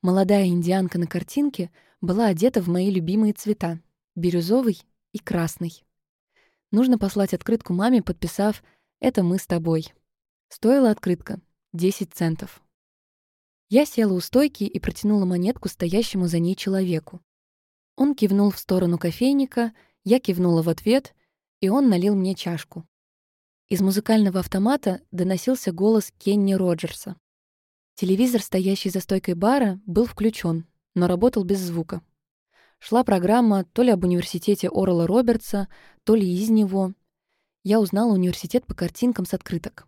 Молодая индианка на картинке была одета в мои любимые цвета — бирюзовый и красный. Нужно послать открытку маме, подписав «Это мы с тобой». Стоила открытка — 10 центов. Я села у стойки и протянула монетку стоящему за ней человеку. Он кивнул в сторону кофейника, я кивнула в ответ, и он налил мне чашку. Из музыкального автомата доносился голос Кенни Роджерса. Телевизор, стоящий за стойкой бара, был включен, но работал без звука. Шла программа то ли об университете Орла Робертса, то ли из него. Я узнала университет по картинкам с открыток.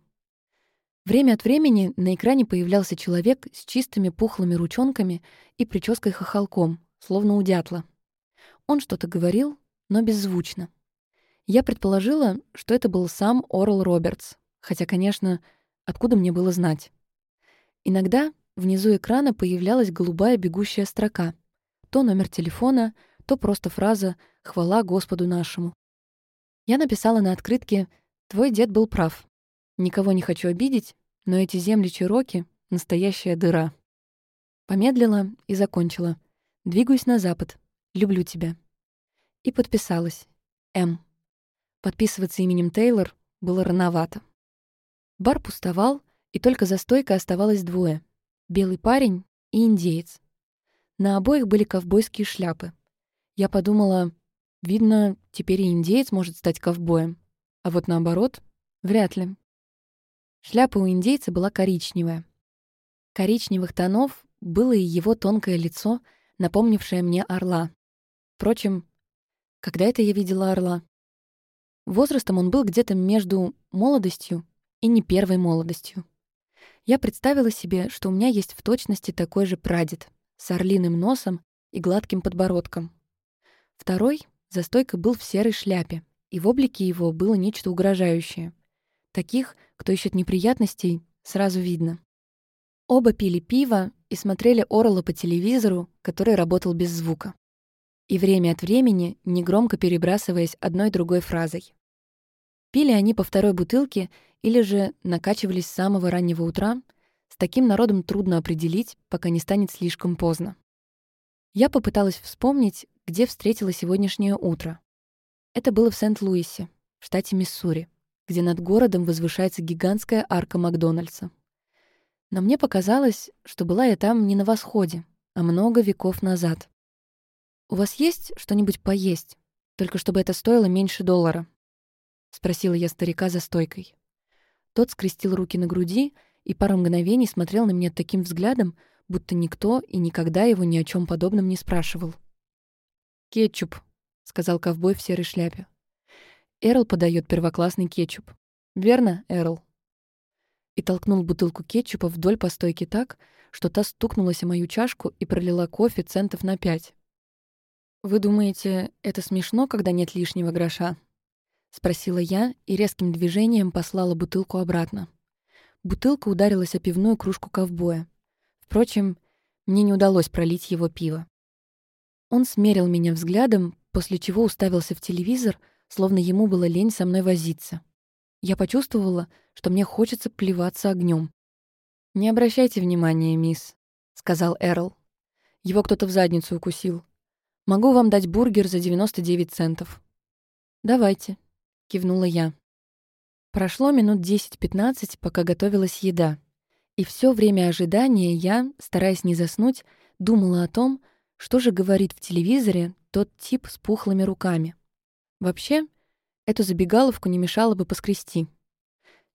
Время от времени на экране появлялся человек с чистыми пухлыми ручонками и прической-хохолком, словно у дятла. Он что-то говорил, но беззвучно. Я предположила, что это был сам Орл Робертс, хотя, конечно, откуда мне было знать? Иногда внизу экрана появлялась голубая бегущая строка — то номер телефона, то просто фраза «Хвала Господу нашему». Я написала на открытке «Твой дед был прав. Никого не хочу обидеть, но эти земли Чироки — настоящая дыра». Помедлила и закончила. «Двигаюсь на запад. Люблю тебя». И подписалась. М. Подписываться именем Тейлор было рановато. Бар пустовал, и только за стойкой оставалось двое — белый парень и индеец. На обоих были ковбойские шляпы. Я подумала, видно, теперь и индеец может стать ковбоем. А вот наоборот, вряд ли. Шляпа у индейца была коричневая. Коричневых тонов было и его тонкое лицо, напомнившее мне орла. Впрочем, когда это я видела орла? Возрастом он был где-то между молодостью и не первой молодостью. Я представила себе, что у меня есть в точности такой же прадед — с орлиным носом и гладким подбородком. Второй за стойкой был в серой шляпе, и в облике его было нечто угрожающее. Таких, кто ищет неприятностей, сразу видно. Оба пили пиво и смотрели Орла по телевизору, который работал без звука. И время от времени, негромко перебрасываясь одной другой фразой. Пили они по второй бутылке или же накачивались с самого раннего утра — с таким народом трудно определить, пока не станет слишком поздно. Я попыталась вспомнить, где встретила сегодняшнее утро. Это было в Сент-Луисе, в штате Миссури, где над городом возвышается гигантская арка Макдональдса. Но мне показалось, что была я там не на восходе, а много веков назад. «У вас есть что-нибудь поесть, только чтобы это стоило меньше доллара?» — спросила я старика за стойкой. Тот скрестил руки на груди и пару мгновений смотрел на меня таким взглядом, будто никто и никогда его ни о чем подобном не спрашивал. «Кетчуп», — сказал ковбой в серой шляпе. «Эрл подает первоклассный кетчуп. Верно, Эрл?» и толкнул бутылку кетчупа вдоль по стойке так, что та стукнулась о мою чашку и пролила кофе центов на пять. «Вы думаете, это смешно, когда нет лишнего гроша?» — спросила я и резким движением послала бутылку обратно. Бутылка ударилась о пивную кружку ковбоя. Впрочем, мне не удалось пролить его пиво. Он смерил меня взглядом, после чего уставился в телевизор, словно ему было лень со мной возиться. Я почувствовала, что мне хочется плеваться огнем. «Не обращайте внимания, мисс», — сказал Эрл. Его кто-то в задницу укусил. «Могу вам дать бургер за 99 центов». «Давайте», — кивнула я. Прошло минут 10-15, пока готовилась еда. И все время ожидания я, стараясь не заснуть, думала о том, что же говорит в телевизоре тот тип с пухлыми руками. Вообще, эту забегаловку не мешало бы поскрести.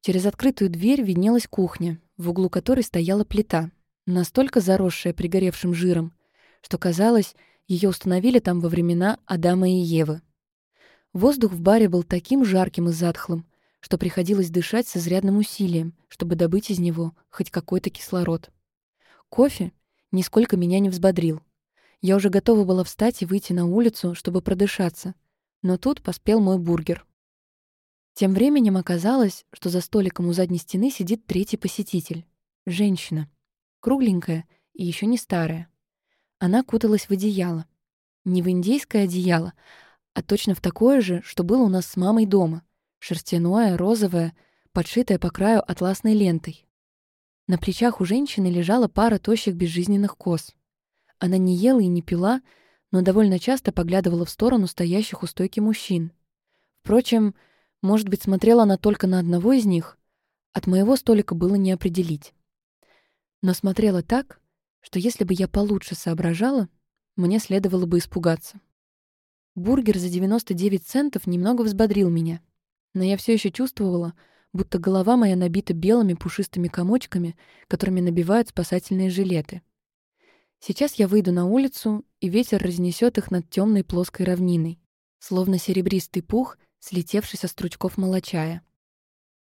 Через открытую дверь виднелась кухня, в углу которой стояла плита, настолько заросшая пригоревшим жиром, что казалось, ее установили там во времена Адама и Евы. Воздух в баре был таким жарким и затхлым, что приходилось дышать с изрядным усилием, чтобы добыть из него хоть какой-то кислород. Кофе нисколько меня не взбодрил. Я уже готова была встать и выйти на улицу, чтобы продышаться, но тут поспел мой бургер. Тем временем оказалось, что за столиком у задней стены сидит третий посетитель. Женщина. Кругленькая и еще не старая. Она куталась в одеяло. Не в индейское одеяло, а точно в такое же, что было у нас с мамой дома — шерстяное, розовое, подшитое по краю атласной лентой. На плечах у женщины лежала пара тощих безжизненных кос. Она не ела и не пила, но довольно часто поглядывала в сторону стоящих у стойки мужчин. Впрочем, может быть, смотрела она только на одного из них, от моего столика было не определить. Но смотрела так, что если бы я получше соображала, мне следовало бы испугаться. Бургер за 99 центов немного взбодрил меня — но я все еще чувствовала, будто голова моя набита белыми пушистыми комочками, которыми набивают спасательные жилеты. Сейчас я выйду на улицу, и ветер разнесет их над темной плоской равниной, словно серебристый пух, слетевший со стручков молочая.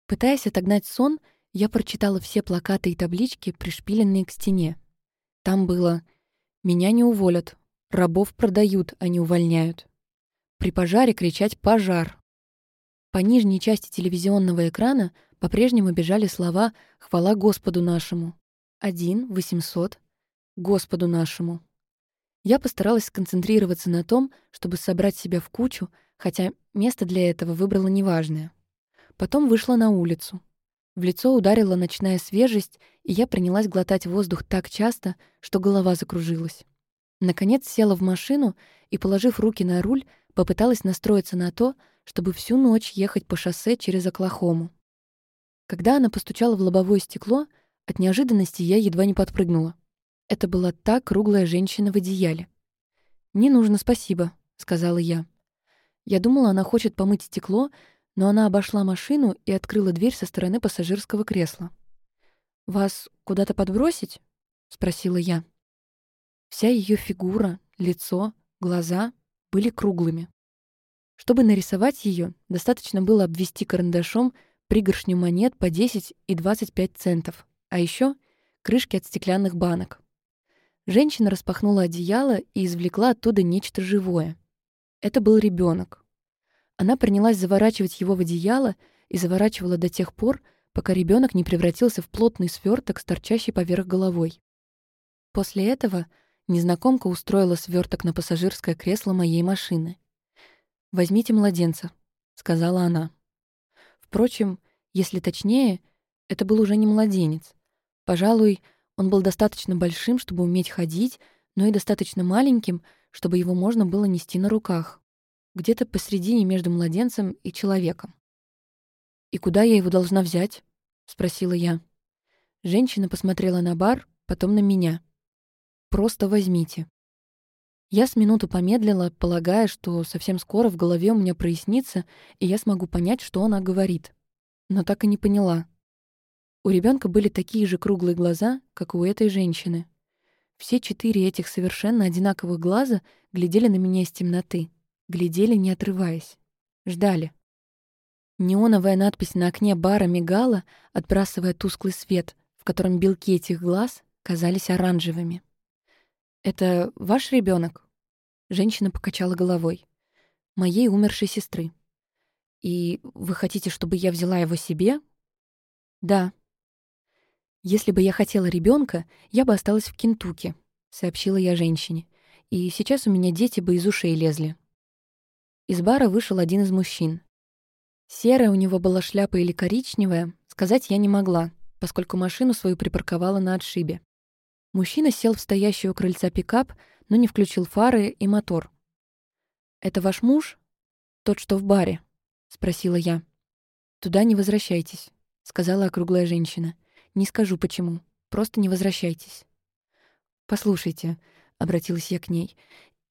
Пытаясь отогнать сон, я прочитала все плакаты и таблички, пришпиленные к стене. Там было «Меня не уволят», «Рабов продают, а не увольняют». При пожаре кричать «Пожар», по нижней части телевизионного экрана по-прежнему бежали слова «Хвала Господу нашему». «Один, восемьсот, Господу нашему». Я постаралась сконцентрироваться на том, чтобы собрать себя в кучу, хотя место для этого выбрала неважное. Потом вышла на улицу. В лицо ударила ночная свежесть, и я принялась глотать воздух так часто, что голова закружилась. Наконец села в машину и, положив руки на руль, попыталась настроиться на то, чтобы всю ночь ехать по шоссе через Оклахому. Когда она постучала в лобовое стекло, от неожиданности я едва не подпрыгнула. Это была та круглая женщина в одеяле. «Не нужно, спасибо», — сказала я. Я думала, она хочет помыть стекло, но она обошла машину и открыла дверь со стороны пассажирского кресла. «Вас куда-то подбросить?» — спросила я. Вся ее фигура, лицо, глаза были круглыми. Чтобы нарисовать ее, достаточно было обвести карандашом пригоршню монет по 10 и 25 центов, а еще крышки от стеклянных банок. Женщина распахнула одеяло и извлекла оттуда нечто живое. Это был ребенок. Она принялась заворачивать его в одеяло и заворачивала до тех пор, пока ребенок не превратился в плотный сверток с торчащей поверх головой. После этого незнакомка устроила сверток на пассажирское кресло моей машины. «Возьмите младенца», — сказала она. Впрочем, если точнее, это был уже не младенец. Пожалуй, он был достаточно большим, чтобы уметь ходить, но и достаточно маленьким, чтобы его можно было нести на руках. Где-то посредине между младенцем и человеком. «И куда я его должна взять?» — спросила я. Женщина посмотрела на бар, потом на меня. «Просто возьмите», я с минуту помедлила, полагая, что совсем скоро в голове у меня прояснится, и я смогу понять, что она говорит. Но так и не поняла. У ребенка были такие же круглые глаза, как у этой женщины. Все четыре этих совершенно одинаковых глаза глядели на меня из темноты. Глядели, не отрываясь. Ждали. Неоновая надпись на окне бара мигала, отбрасывая тусклый свет, в котором белки этих глаз казались оранжевыми. «Это ваш ребенок? Женщина покачала головой. «Моей умершей сестры. И вы хотите, чтобы я взяла его себе?» «Да». «Если бы я хотела ребенка, я бы осталась в Кентукки», — сообщила я женщине. «И сейчас у меня дети бы из ушей лезли». Из бара вышел один из мужчин. Серая у него была шляпа или коричневая, сказать я не могла, поскольку машину свою припарковала на отшибе. Мужчина сел в стоящий у крыльца пикап, но не включил фары и мотор. «Это ваш муж? Тот, что в баре?» — спросила я. «Туда не возвращайтесь», — сказала округлая женщина. «Не скажу, почему. Просто не возвращайтесь». «Послушайте», — обратилась я к ней,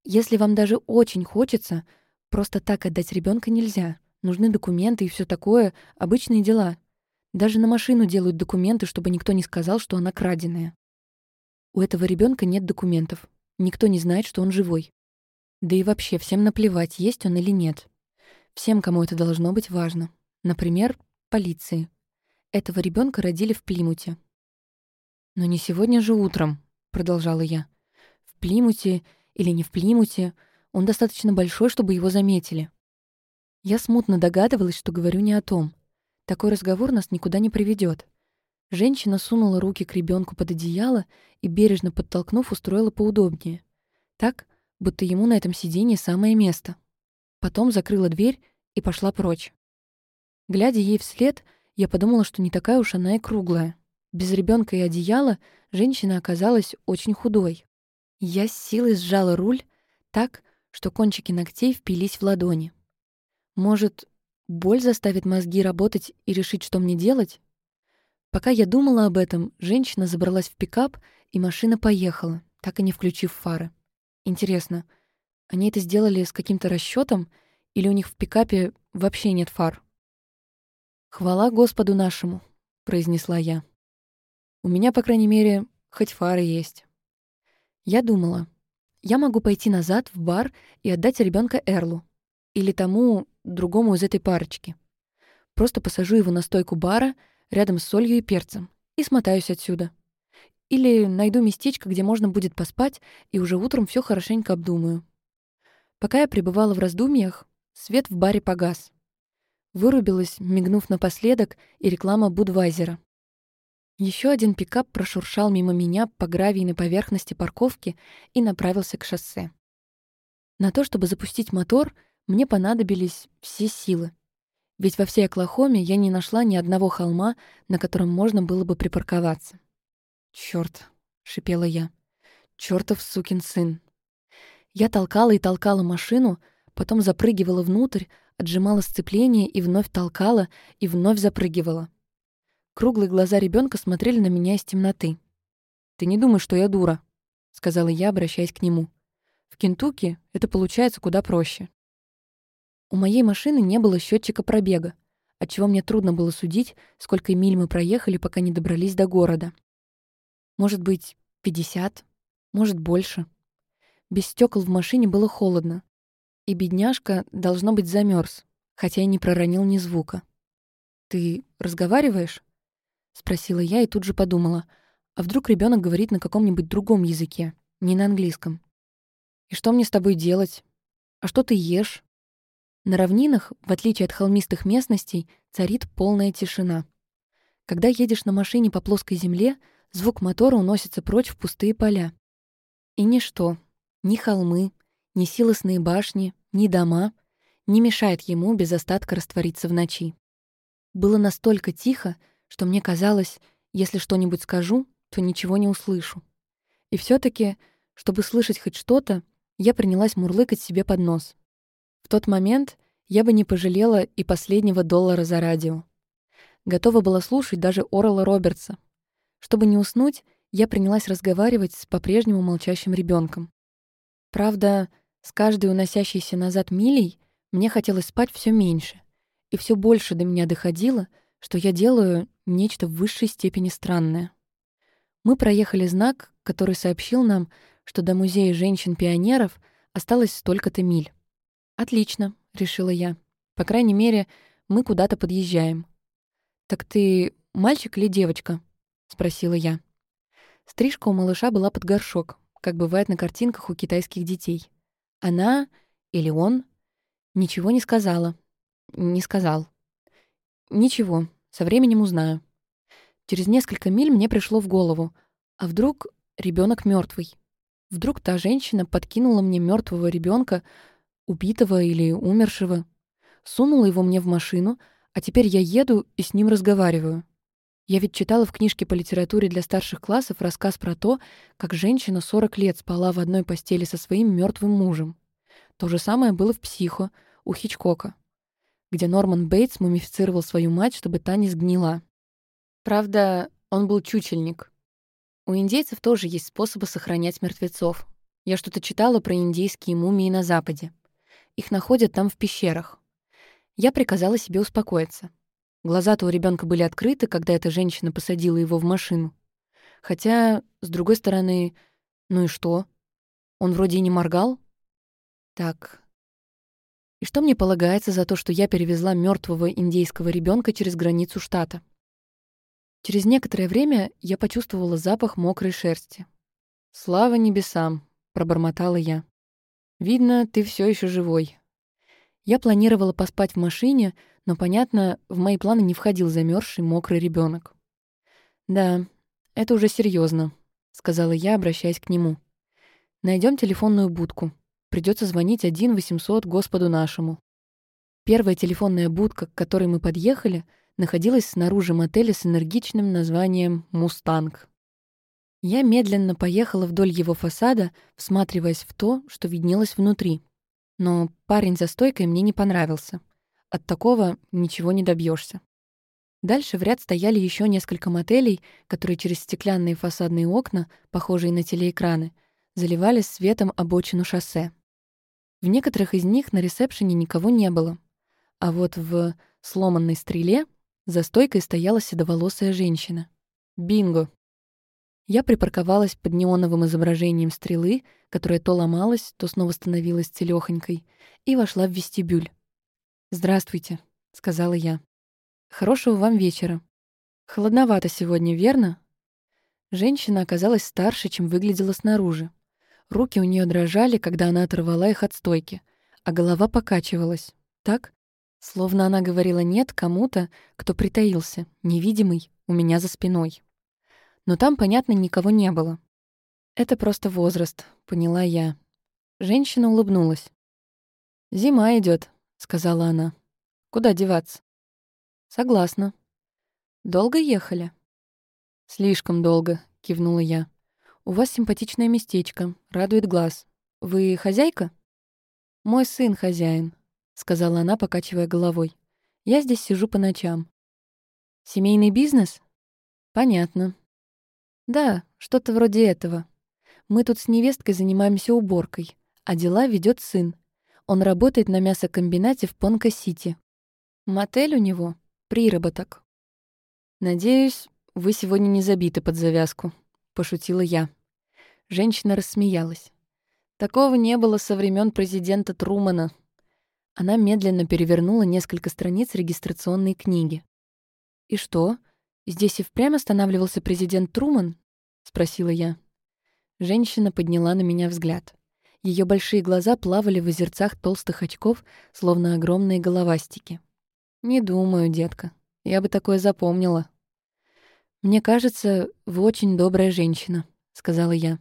«если вам даже очень хочется, просто так отдать ребенка нельзя. Нужны документы и все такое, обычные дела. Даже на машину делают документы, чтобы никто не сказал, что она краденая. У этого ребенка нет документов. Никто не знает, что он живой. Да и вообще, всем наплевать, есть он или нет. Всем, кому это должно быть важно. Например, полиции. Этого ребенка родили в Плимуте. «Но не сегодня же утром», — продолжала я. «В Плимуте или не в Плимуте, он достаточно большой, чтобы его заметили. Я смутно догадывалась, что говорю не о том. Такой разговор нас никуда не приведет. Женщина сунула руки к ребенку под одеяло и, бережно подтолкнув, устроила поудобнее. Так, будто ему на этом сиденье самое место. Потом закрыла дверь и пошла прочь. Глядя ей вслед, я подумала, что не такая уж она и круглая. Без ребенка и одеяла женщина оказалась очень худой. Я с силой сжала руль так, что кончики ногтей впились в ладони. Может, боль заставит мозги работать и решить, что мне делать? Пока я думала об этом, женщина забралась в пикап, и машина поехала, так и не включив фары. Интересно, они это сделали с каким-то расчетом, или у них в пикапе вообще нет фар? «Хвала Господу нашему», — произнесла я. «У меня, по крайней мере, хоть фары есть». Я думала, я могу пойти назад в бар и отдать ребенка Эрлу. Или тому, другому из этой парочки. Просто посажу его на стойку бара рядом с солью и перцем и смотаюсь отсюда. Или найду местечко, где можно будет поспать, и уже утром все хорошенько обдумаю. Пока я пребывала в раздумьях, свет в баре погас. Вырубилась, мигнув напоследок, и реклама Будвайзера. Еще один пикап прошуршал мимо меня по гравийной поверхности парковки и направился к шоссе. На то, чтобы запустить мотор — мне понадобились все силы. Ведь во всей Оклахоме я не нашла ни одного холма, на котором можно было бы припарковаться. «Чёрт!» — шипела я. «Чёртов сукин сын!» Я толкала и толкала машину, потом запрыгивала внутрь, отжимала сцепление и вновь толкала, и вновь запрыгивала. Круглые глаза ребенка смотрели на меня из темноты. «Ты не думай, что я дура», — сказала я, обращаясь к нему. «В Кентукки это получается куда проще». У моей машины не было счетчика пробега, отчего мне трудно было судить, сколько миль мы проехали, пока не добрались до города. Может быть, 50, может, больше. Без стекол в машине было холодно, и бедняжка, должно быть, замерз, хотя и не проронил ни звука. «Ты разговариваешь?» — спросила я и тут же подумала, а вдруг ребенок говорит на каком-нибудь другом языке, не на английском. «И что мне с тобой делать? А что ты ешь? На равнинах, в отличие от холмистых местностей, царит полная тишина. Когда едешь на машине по плоской земле, звук мотора уносится прочь в пустые поля. И ничто, ни холмы, ни силосные башни, ни дома не мешает ему без остатка раствориться в ночи. Было настолько тихо, что мне казалось, если что-нибудь скажу, то ничего не услышу. И все таки чтобы слышать хоть что-то, я принялась мурлыкать себе под нос. В тот момент я бы не пожалела и последнего доллара за радио. Готова была слушать даже Орла Робертса. Чтобы не уснуть, я принялась разговаривать с по-прежнему молчащим ребенком. Правда, с каждой уносящейся назад милей мне хотелось спать все меньше, и все больше до меня доходило, что я делаю нечто в высшей степени странное. Мы проехали знак, который сообщил нам, что до музея женщин-пионеров осталось столько-то миль. «Отлично», — решила я. «По крайней мере, мы куда-то подъезжаем. «Так ты мальчик или девочка?» — спросила я. Стрижка у малыша была под горшок, как бывает на картинках у китайских детей. Она или он ничего не сказала. Не сказал. Ничего, со временем узнаю. Через несколько миль мне пришло в голову, а вдруг ребенок мертвый? Вдруг та женщина подкинула мне мертвого ребенка, убитого или умершего, сунула его мне в машину, а теперь я еду и с ним разговариваю. Я ведь читала в книжке по литературе для старших классов рассказ про то, как женщина 40 лет спала в одной постели со своим мертвым мужем. То же самое было в «Психо» у Хичкока, где Норман Бейтс мумифицировал свою мать, чтобы та не сгнила. Правда, он был чучельник. У индейцев тоже есть способы сохранять мертвецов. Я что-то читала про индейские мумии на Западе. Их находят там в пещерах. Я приказала себе успокоиться. Глаза-то у ребенка были открыты, когда эта женщина посадила его в машину. Хотя, с другой стороны, ну и что? Он вроде и не моргал. Так. И что мне полагается за то, что я перевезла мертвого индейского ребенка через границу штата? Через некоторое время я почувствовала запах мокрой шерсти. «Слава небесам!» — пробормотала я. «Видно, ты все еще живой». Я планировала поспать в машине, но, понятно, в мои планы не входил замерзший мокрый ребенок. «Да, это уже серьезно, сказала я, обращаясь к нему. Найдем телефонную будку. Придется звонить один 800 Господу нашему». Первая телефонная будка, к которой мы подъехали, находилась снаружи мотеля с энергичным названием «Мустанг». Я медленно поехала вдоль его фасада, всматриваясь в то, что виднелось внутри. Но парень за стойкой мне не понравился. От такого ничего не добьешься. Дальше в ряд стояли еще несколько мотелей, которые через стеклянные фасадные окна, похожие на телеэкраны, заливали светом обочину шоссе. В некоторых из них на ресепшене никого не было. А вот в сломанной стреле за стойкой стояла седоволосая женщина. Бинго! Я припарковалась под неоновым изображением стрелы, которая то ломалась, то снова становилась целёхонькой, и вошла в вестибюль. «Здравствуйте», — сказала я. «Хорошего вам вечера. Холодновато сегодня, верно?» Женщина оказалась старше, чем выглядела снаружи. Руки у нее дрожали, когда она оторвала их от стойки, а голова покачивалась. Так, словно она говорила «нет» кому-то, кто притаился, невидимый, у меня за спиной. Но там, понятно, никого не было. «Это просто возраст», — поняла я. Женщина улыбнулась. «Зима идет, сказала она. Куда деваться? Согласна. Долго ехали? Слишком долго, кивнула я. У вас симпатичное местечко, радует глаз. Вы хозяйка? Мой сын хозяин, сказала она, покачивая головой. Я здесь сижу по ночам. Семейный бизнес? Понятно. Да, что-то вроде этого. Мы тут с невесткой занимаемся уборкой, а дела ведет сын. Он работает на мясокомбинате в Понко-Сити. Мотель у него — приработок. «Надеюсь, вы сегодня не забиты под завязку», — пошутила я. Женщина рассмеялась. Такого не было со времен президента Трумана. Она медленно перевернула несколько страниц регистрационной книги. «И что, здесь и впрямь останавливался президент Труман?» — спросила я. Женщина подняла на меня взгляд. Ее большие глаза плавали в озерцах толстых очков, словно огромные головастики. «Не думаю, детка. Я бы такое запомнила». «Мне кажется, вы очень добрая женщина», — сказала я.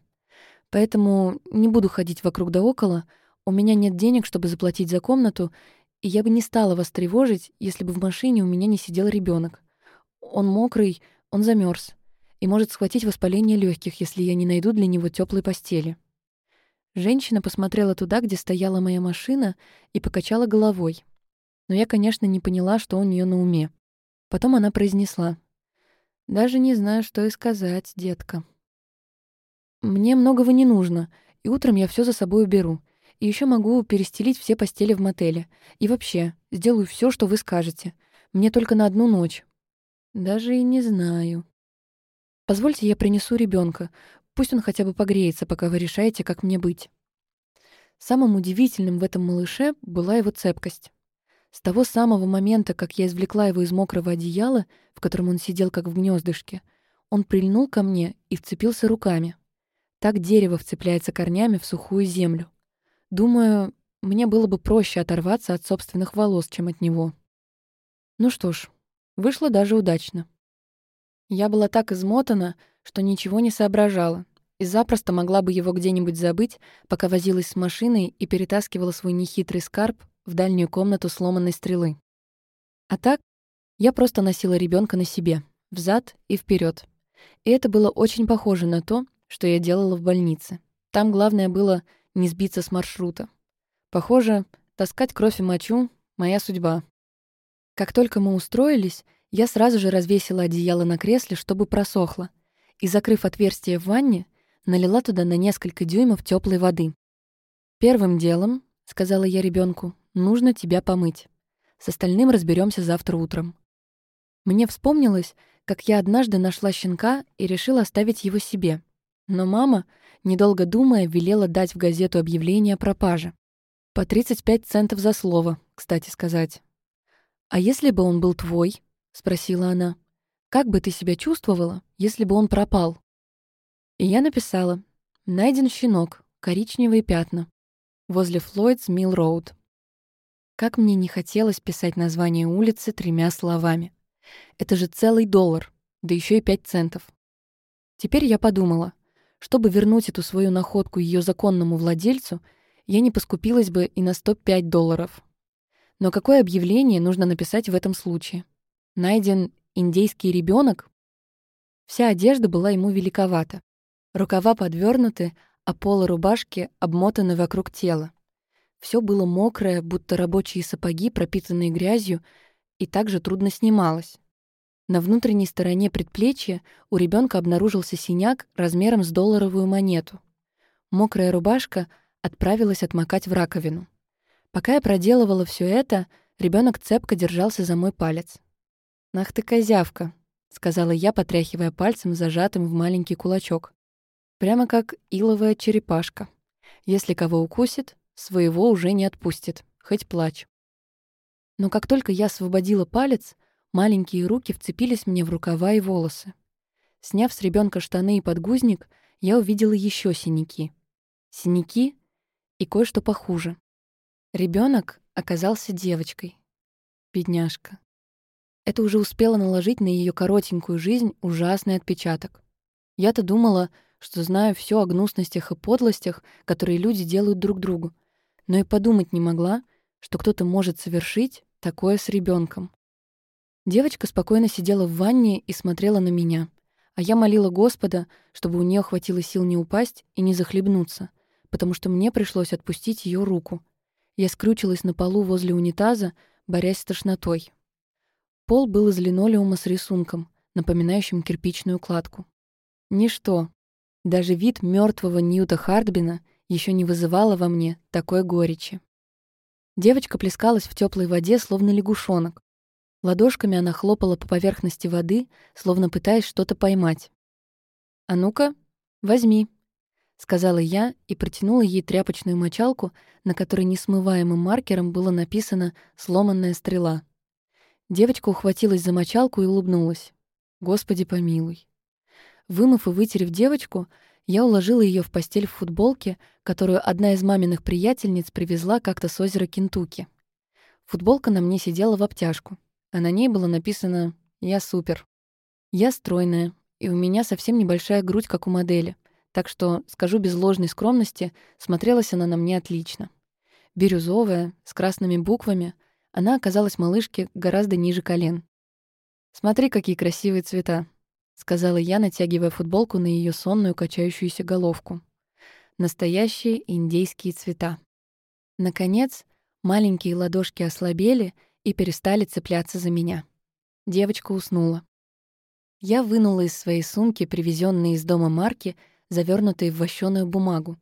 «Поэтому не буду ходить вокруг да около. У меня нет денег, чтобы заплатить за комнату, и я бы не стала вас тревожить, если бы в машине у меня не сидел ребенок. Он мокрый, он замерз и может схватить воспаление легких, если я не найду для него теплой постели». Женщина посмотрела туда, где стояла моя машина, и покачала головой. Но я, конечно, не поняла, что у нее на уме. Потом она произнесла. «Даже не знаю, что и сказать, детка. Мне многого не нужно, и утром я все за собой уберу. И еще могу перестелить все постели в мотеле. И вообще, сделаю все, что вы скажете. Мне только на одну ночь. Даже и не знаю. Позвольте, я принесу ребенка. Пусть он хотя бы погреется, пока вы решаете, как мне быть. Самым удивительным в этом малыше была его цепкость. С того самого момента, как я извлекла его из мокрого одеяла, в котором он сидел как в гнездышке, он прильнул ко мне и вцепился руками. Так дерево вцепляется корнями в сухую землю. Думаю, мне было бы проще оторваться от собственных волос, чем от него. Ну что ж, вышло даже удачно. Я была так измотана, что ничего не соображала, и запросто могла бы его где-нибудь забыть, пока возилась с машиной и перетаскивала свой нехитрый скарб в дальнюю комнату сломанной стрелы. А так я просто носила ребенка на себе, взад и вперед. И это было очень похоже на то, что я делала в больнице. Там главное было не сбиться с маршрута. Похоже, таскать кровь и мочу — моя судьба. Как только мы устроились, я сразу же развесила одеяло на кресле, чтобы просохло, и, закрыв отверстие в ванне, налила туда на несколько дюймов теплой воды. «Первым делом», — сказала я ребенку, — «нужно тебя помыть. С остальным разберемся завтра утром». Мне вспомнилось, как я однажды нашла щенка и решила оставить его себе. Но мама, недолго думая, велела дать в газету объявление о пропаже. По 35 центов за слово, кстати сказать. «А если бы он был твой?» — спросила она. «Как бы ты себя чувствовала, если бы он пропал?» И я написала «Найден щенок, коричневые пятна, возле Флойдс Милл Роуд». Как мне не хотелось писать название улицы тремя словами. Это же целый доллар, да еще и пять центов. Теперь я подумала, чтобы вернуть эту свою находку ее законному владельцу, я не поскупилась бы и на 105 долларов. Но какое объявление нужно написать в этом случае? Найден индейский ребенок? Вся одежда была ему великовата. Рукава подвернуты, а полы рубашки обмотаны вокруг тела. Все было мокрое, будто рабочие сапоги, пропитанные грязью, и также трудно снималось. На внутренней стороне предплечья у ребенка обнаружился синяк размером с долларовую монету. Мокрая рубашка отправилась отмокать в раковину. Пока я проделывала все это, ребенок цепко держался за мой палец. «Ах ты, козявка!» — сказала я, потряхивая пальцем, зажатым в маленький кулачок. Прямо как иловая черепашка. Если кого укусит, своего уже не отпустит, хоть плачь. Но как только я освободила палец, маленькие руки вцепились мне в рукава и волосы. Сняв с ребенка штаны и подгузник, я увидела еще синяки. Синяки и кое-что похуже. Ребенок оказался девочкой. Бедняжка. Это уже успело наложить на ее коротенькую жизнь ужасный отпечаток. Я-то думала, что знаю все о гнусностях и подлостях, которые люди делают друг другу, но и подумать не могла, что кто-то может совершить такое с ребенком. Девочка спокойно сидела в ванне и смотрела на меня, а я молила Господа, чтобы у нее хватило сил не упасть и не захлебнуться, потому что мне пришлось отпустить ее руку. Я скрючилась на полу возле унитаза, борясь с тошнотой. Пол был из линолеума с рисунком, напоминающим кирпичную кладку. Ничто, даже вид мертвого Ньюта Хартбина еще не вызывало во мне такой горечи. Девочка плескалась в теплой воде, словно лягушонок. Ладошками она хлопала по поверхности воды, словно пытаясь что-то поймать. «А ну-ка, возьми», — сказала я и протянула ей тряпочную мочалку, на которой несмываемым маркером было написано «сломанная стрела». Девочка ухватилась за мочалку и улыбнулась. «Господи помилуй». Вымыв и вытерев девочку, я уложила ее в постель в футболке, которую одна из маминых приятельниц привезла как-то с озера Кентукки. Футболка на мне сидела в обтяжку, а на ней было написано «Я супер». Я стройная, и у меня совсем небольшая грудь, как у модели, так что, скажу без ложной скромности, смотрелась она на мне отлично. Бирюзовая, с красными буквами, она оказалась малышке гораздо ниже колен. «Смотри, какие красивые цвета», сказала я, натягивая футболку на ее сонную качающуюся головку. Настоящие индейские цвета. Наконец, маленькие ладошки ослабели и перестали цепляться за меня. Девочка уснула. Я вынула из своей сумки привезенные из дома марки, завернутые в вощеную бумагу,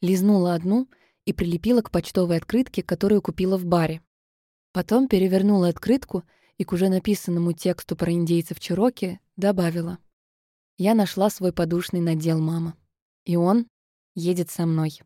лизнула одну и прилепила к почтовой открытке, которую купила в баре. Потом перевернула открытку и к уже написанному тексту про индейцев Чироки добавила. «Я нашла свой подушный надел, мама. И он едет со мной».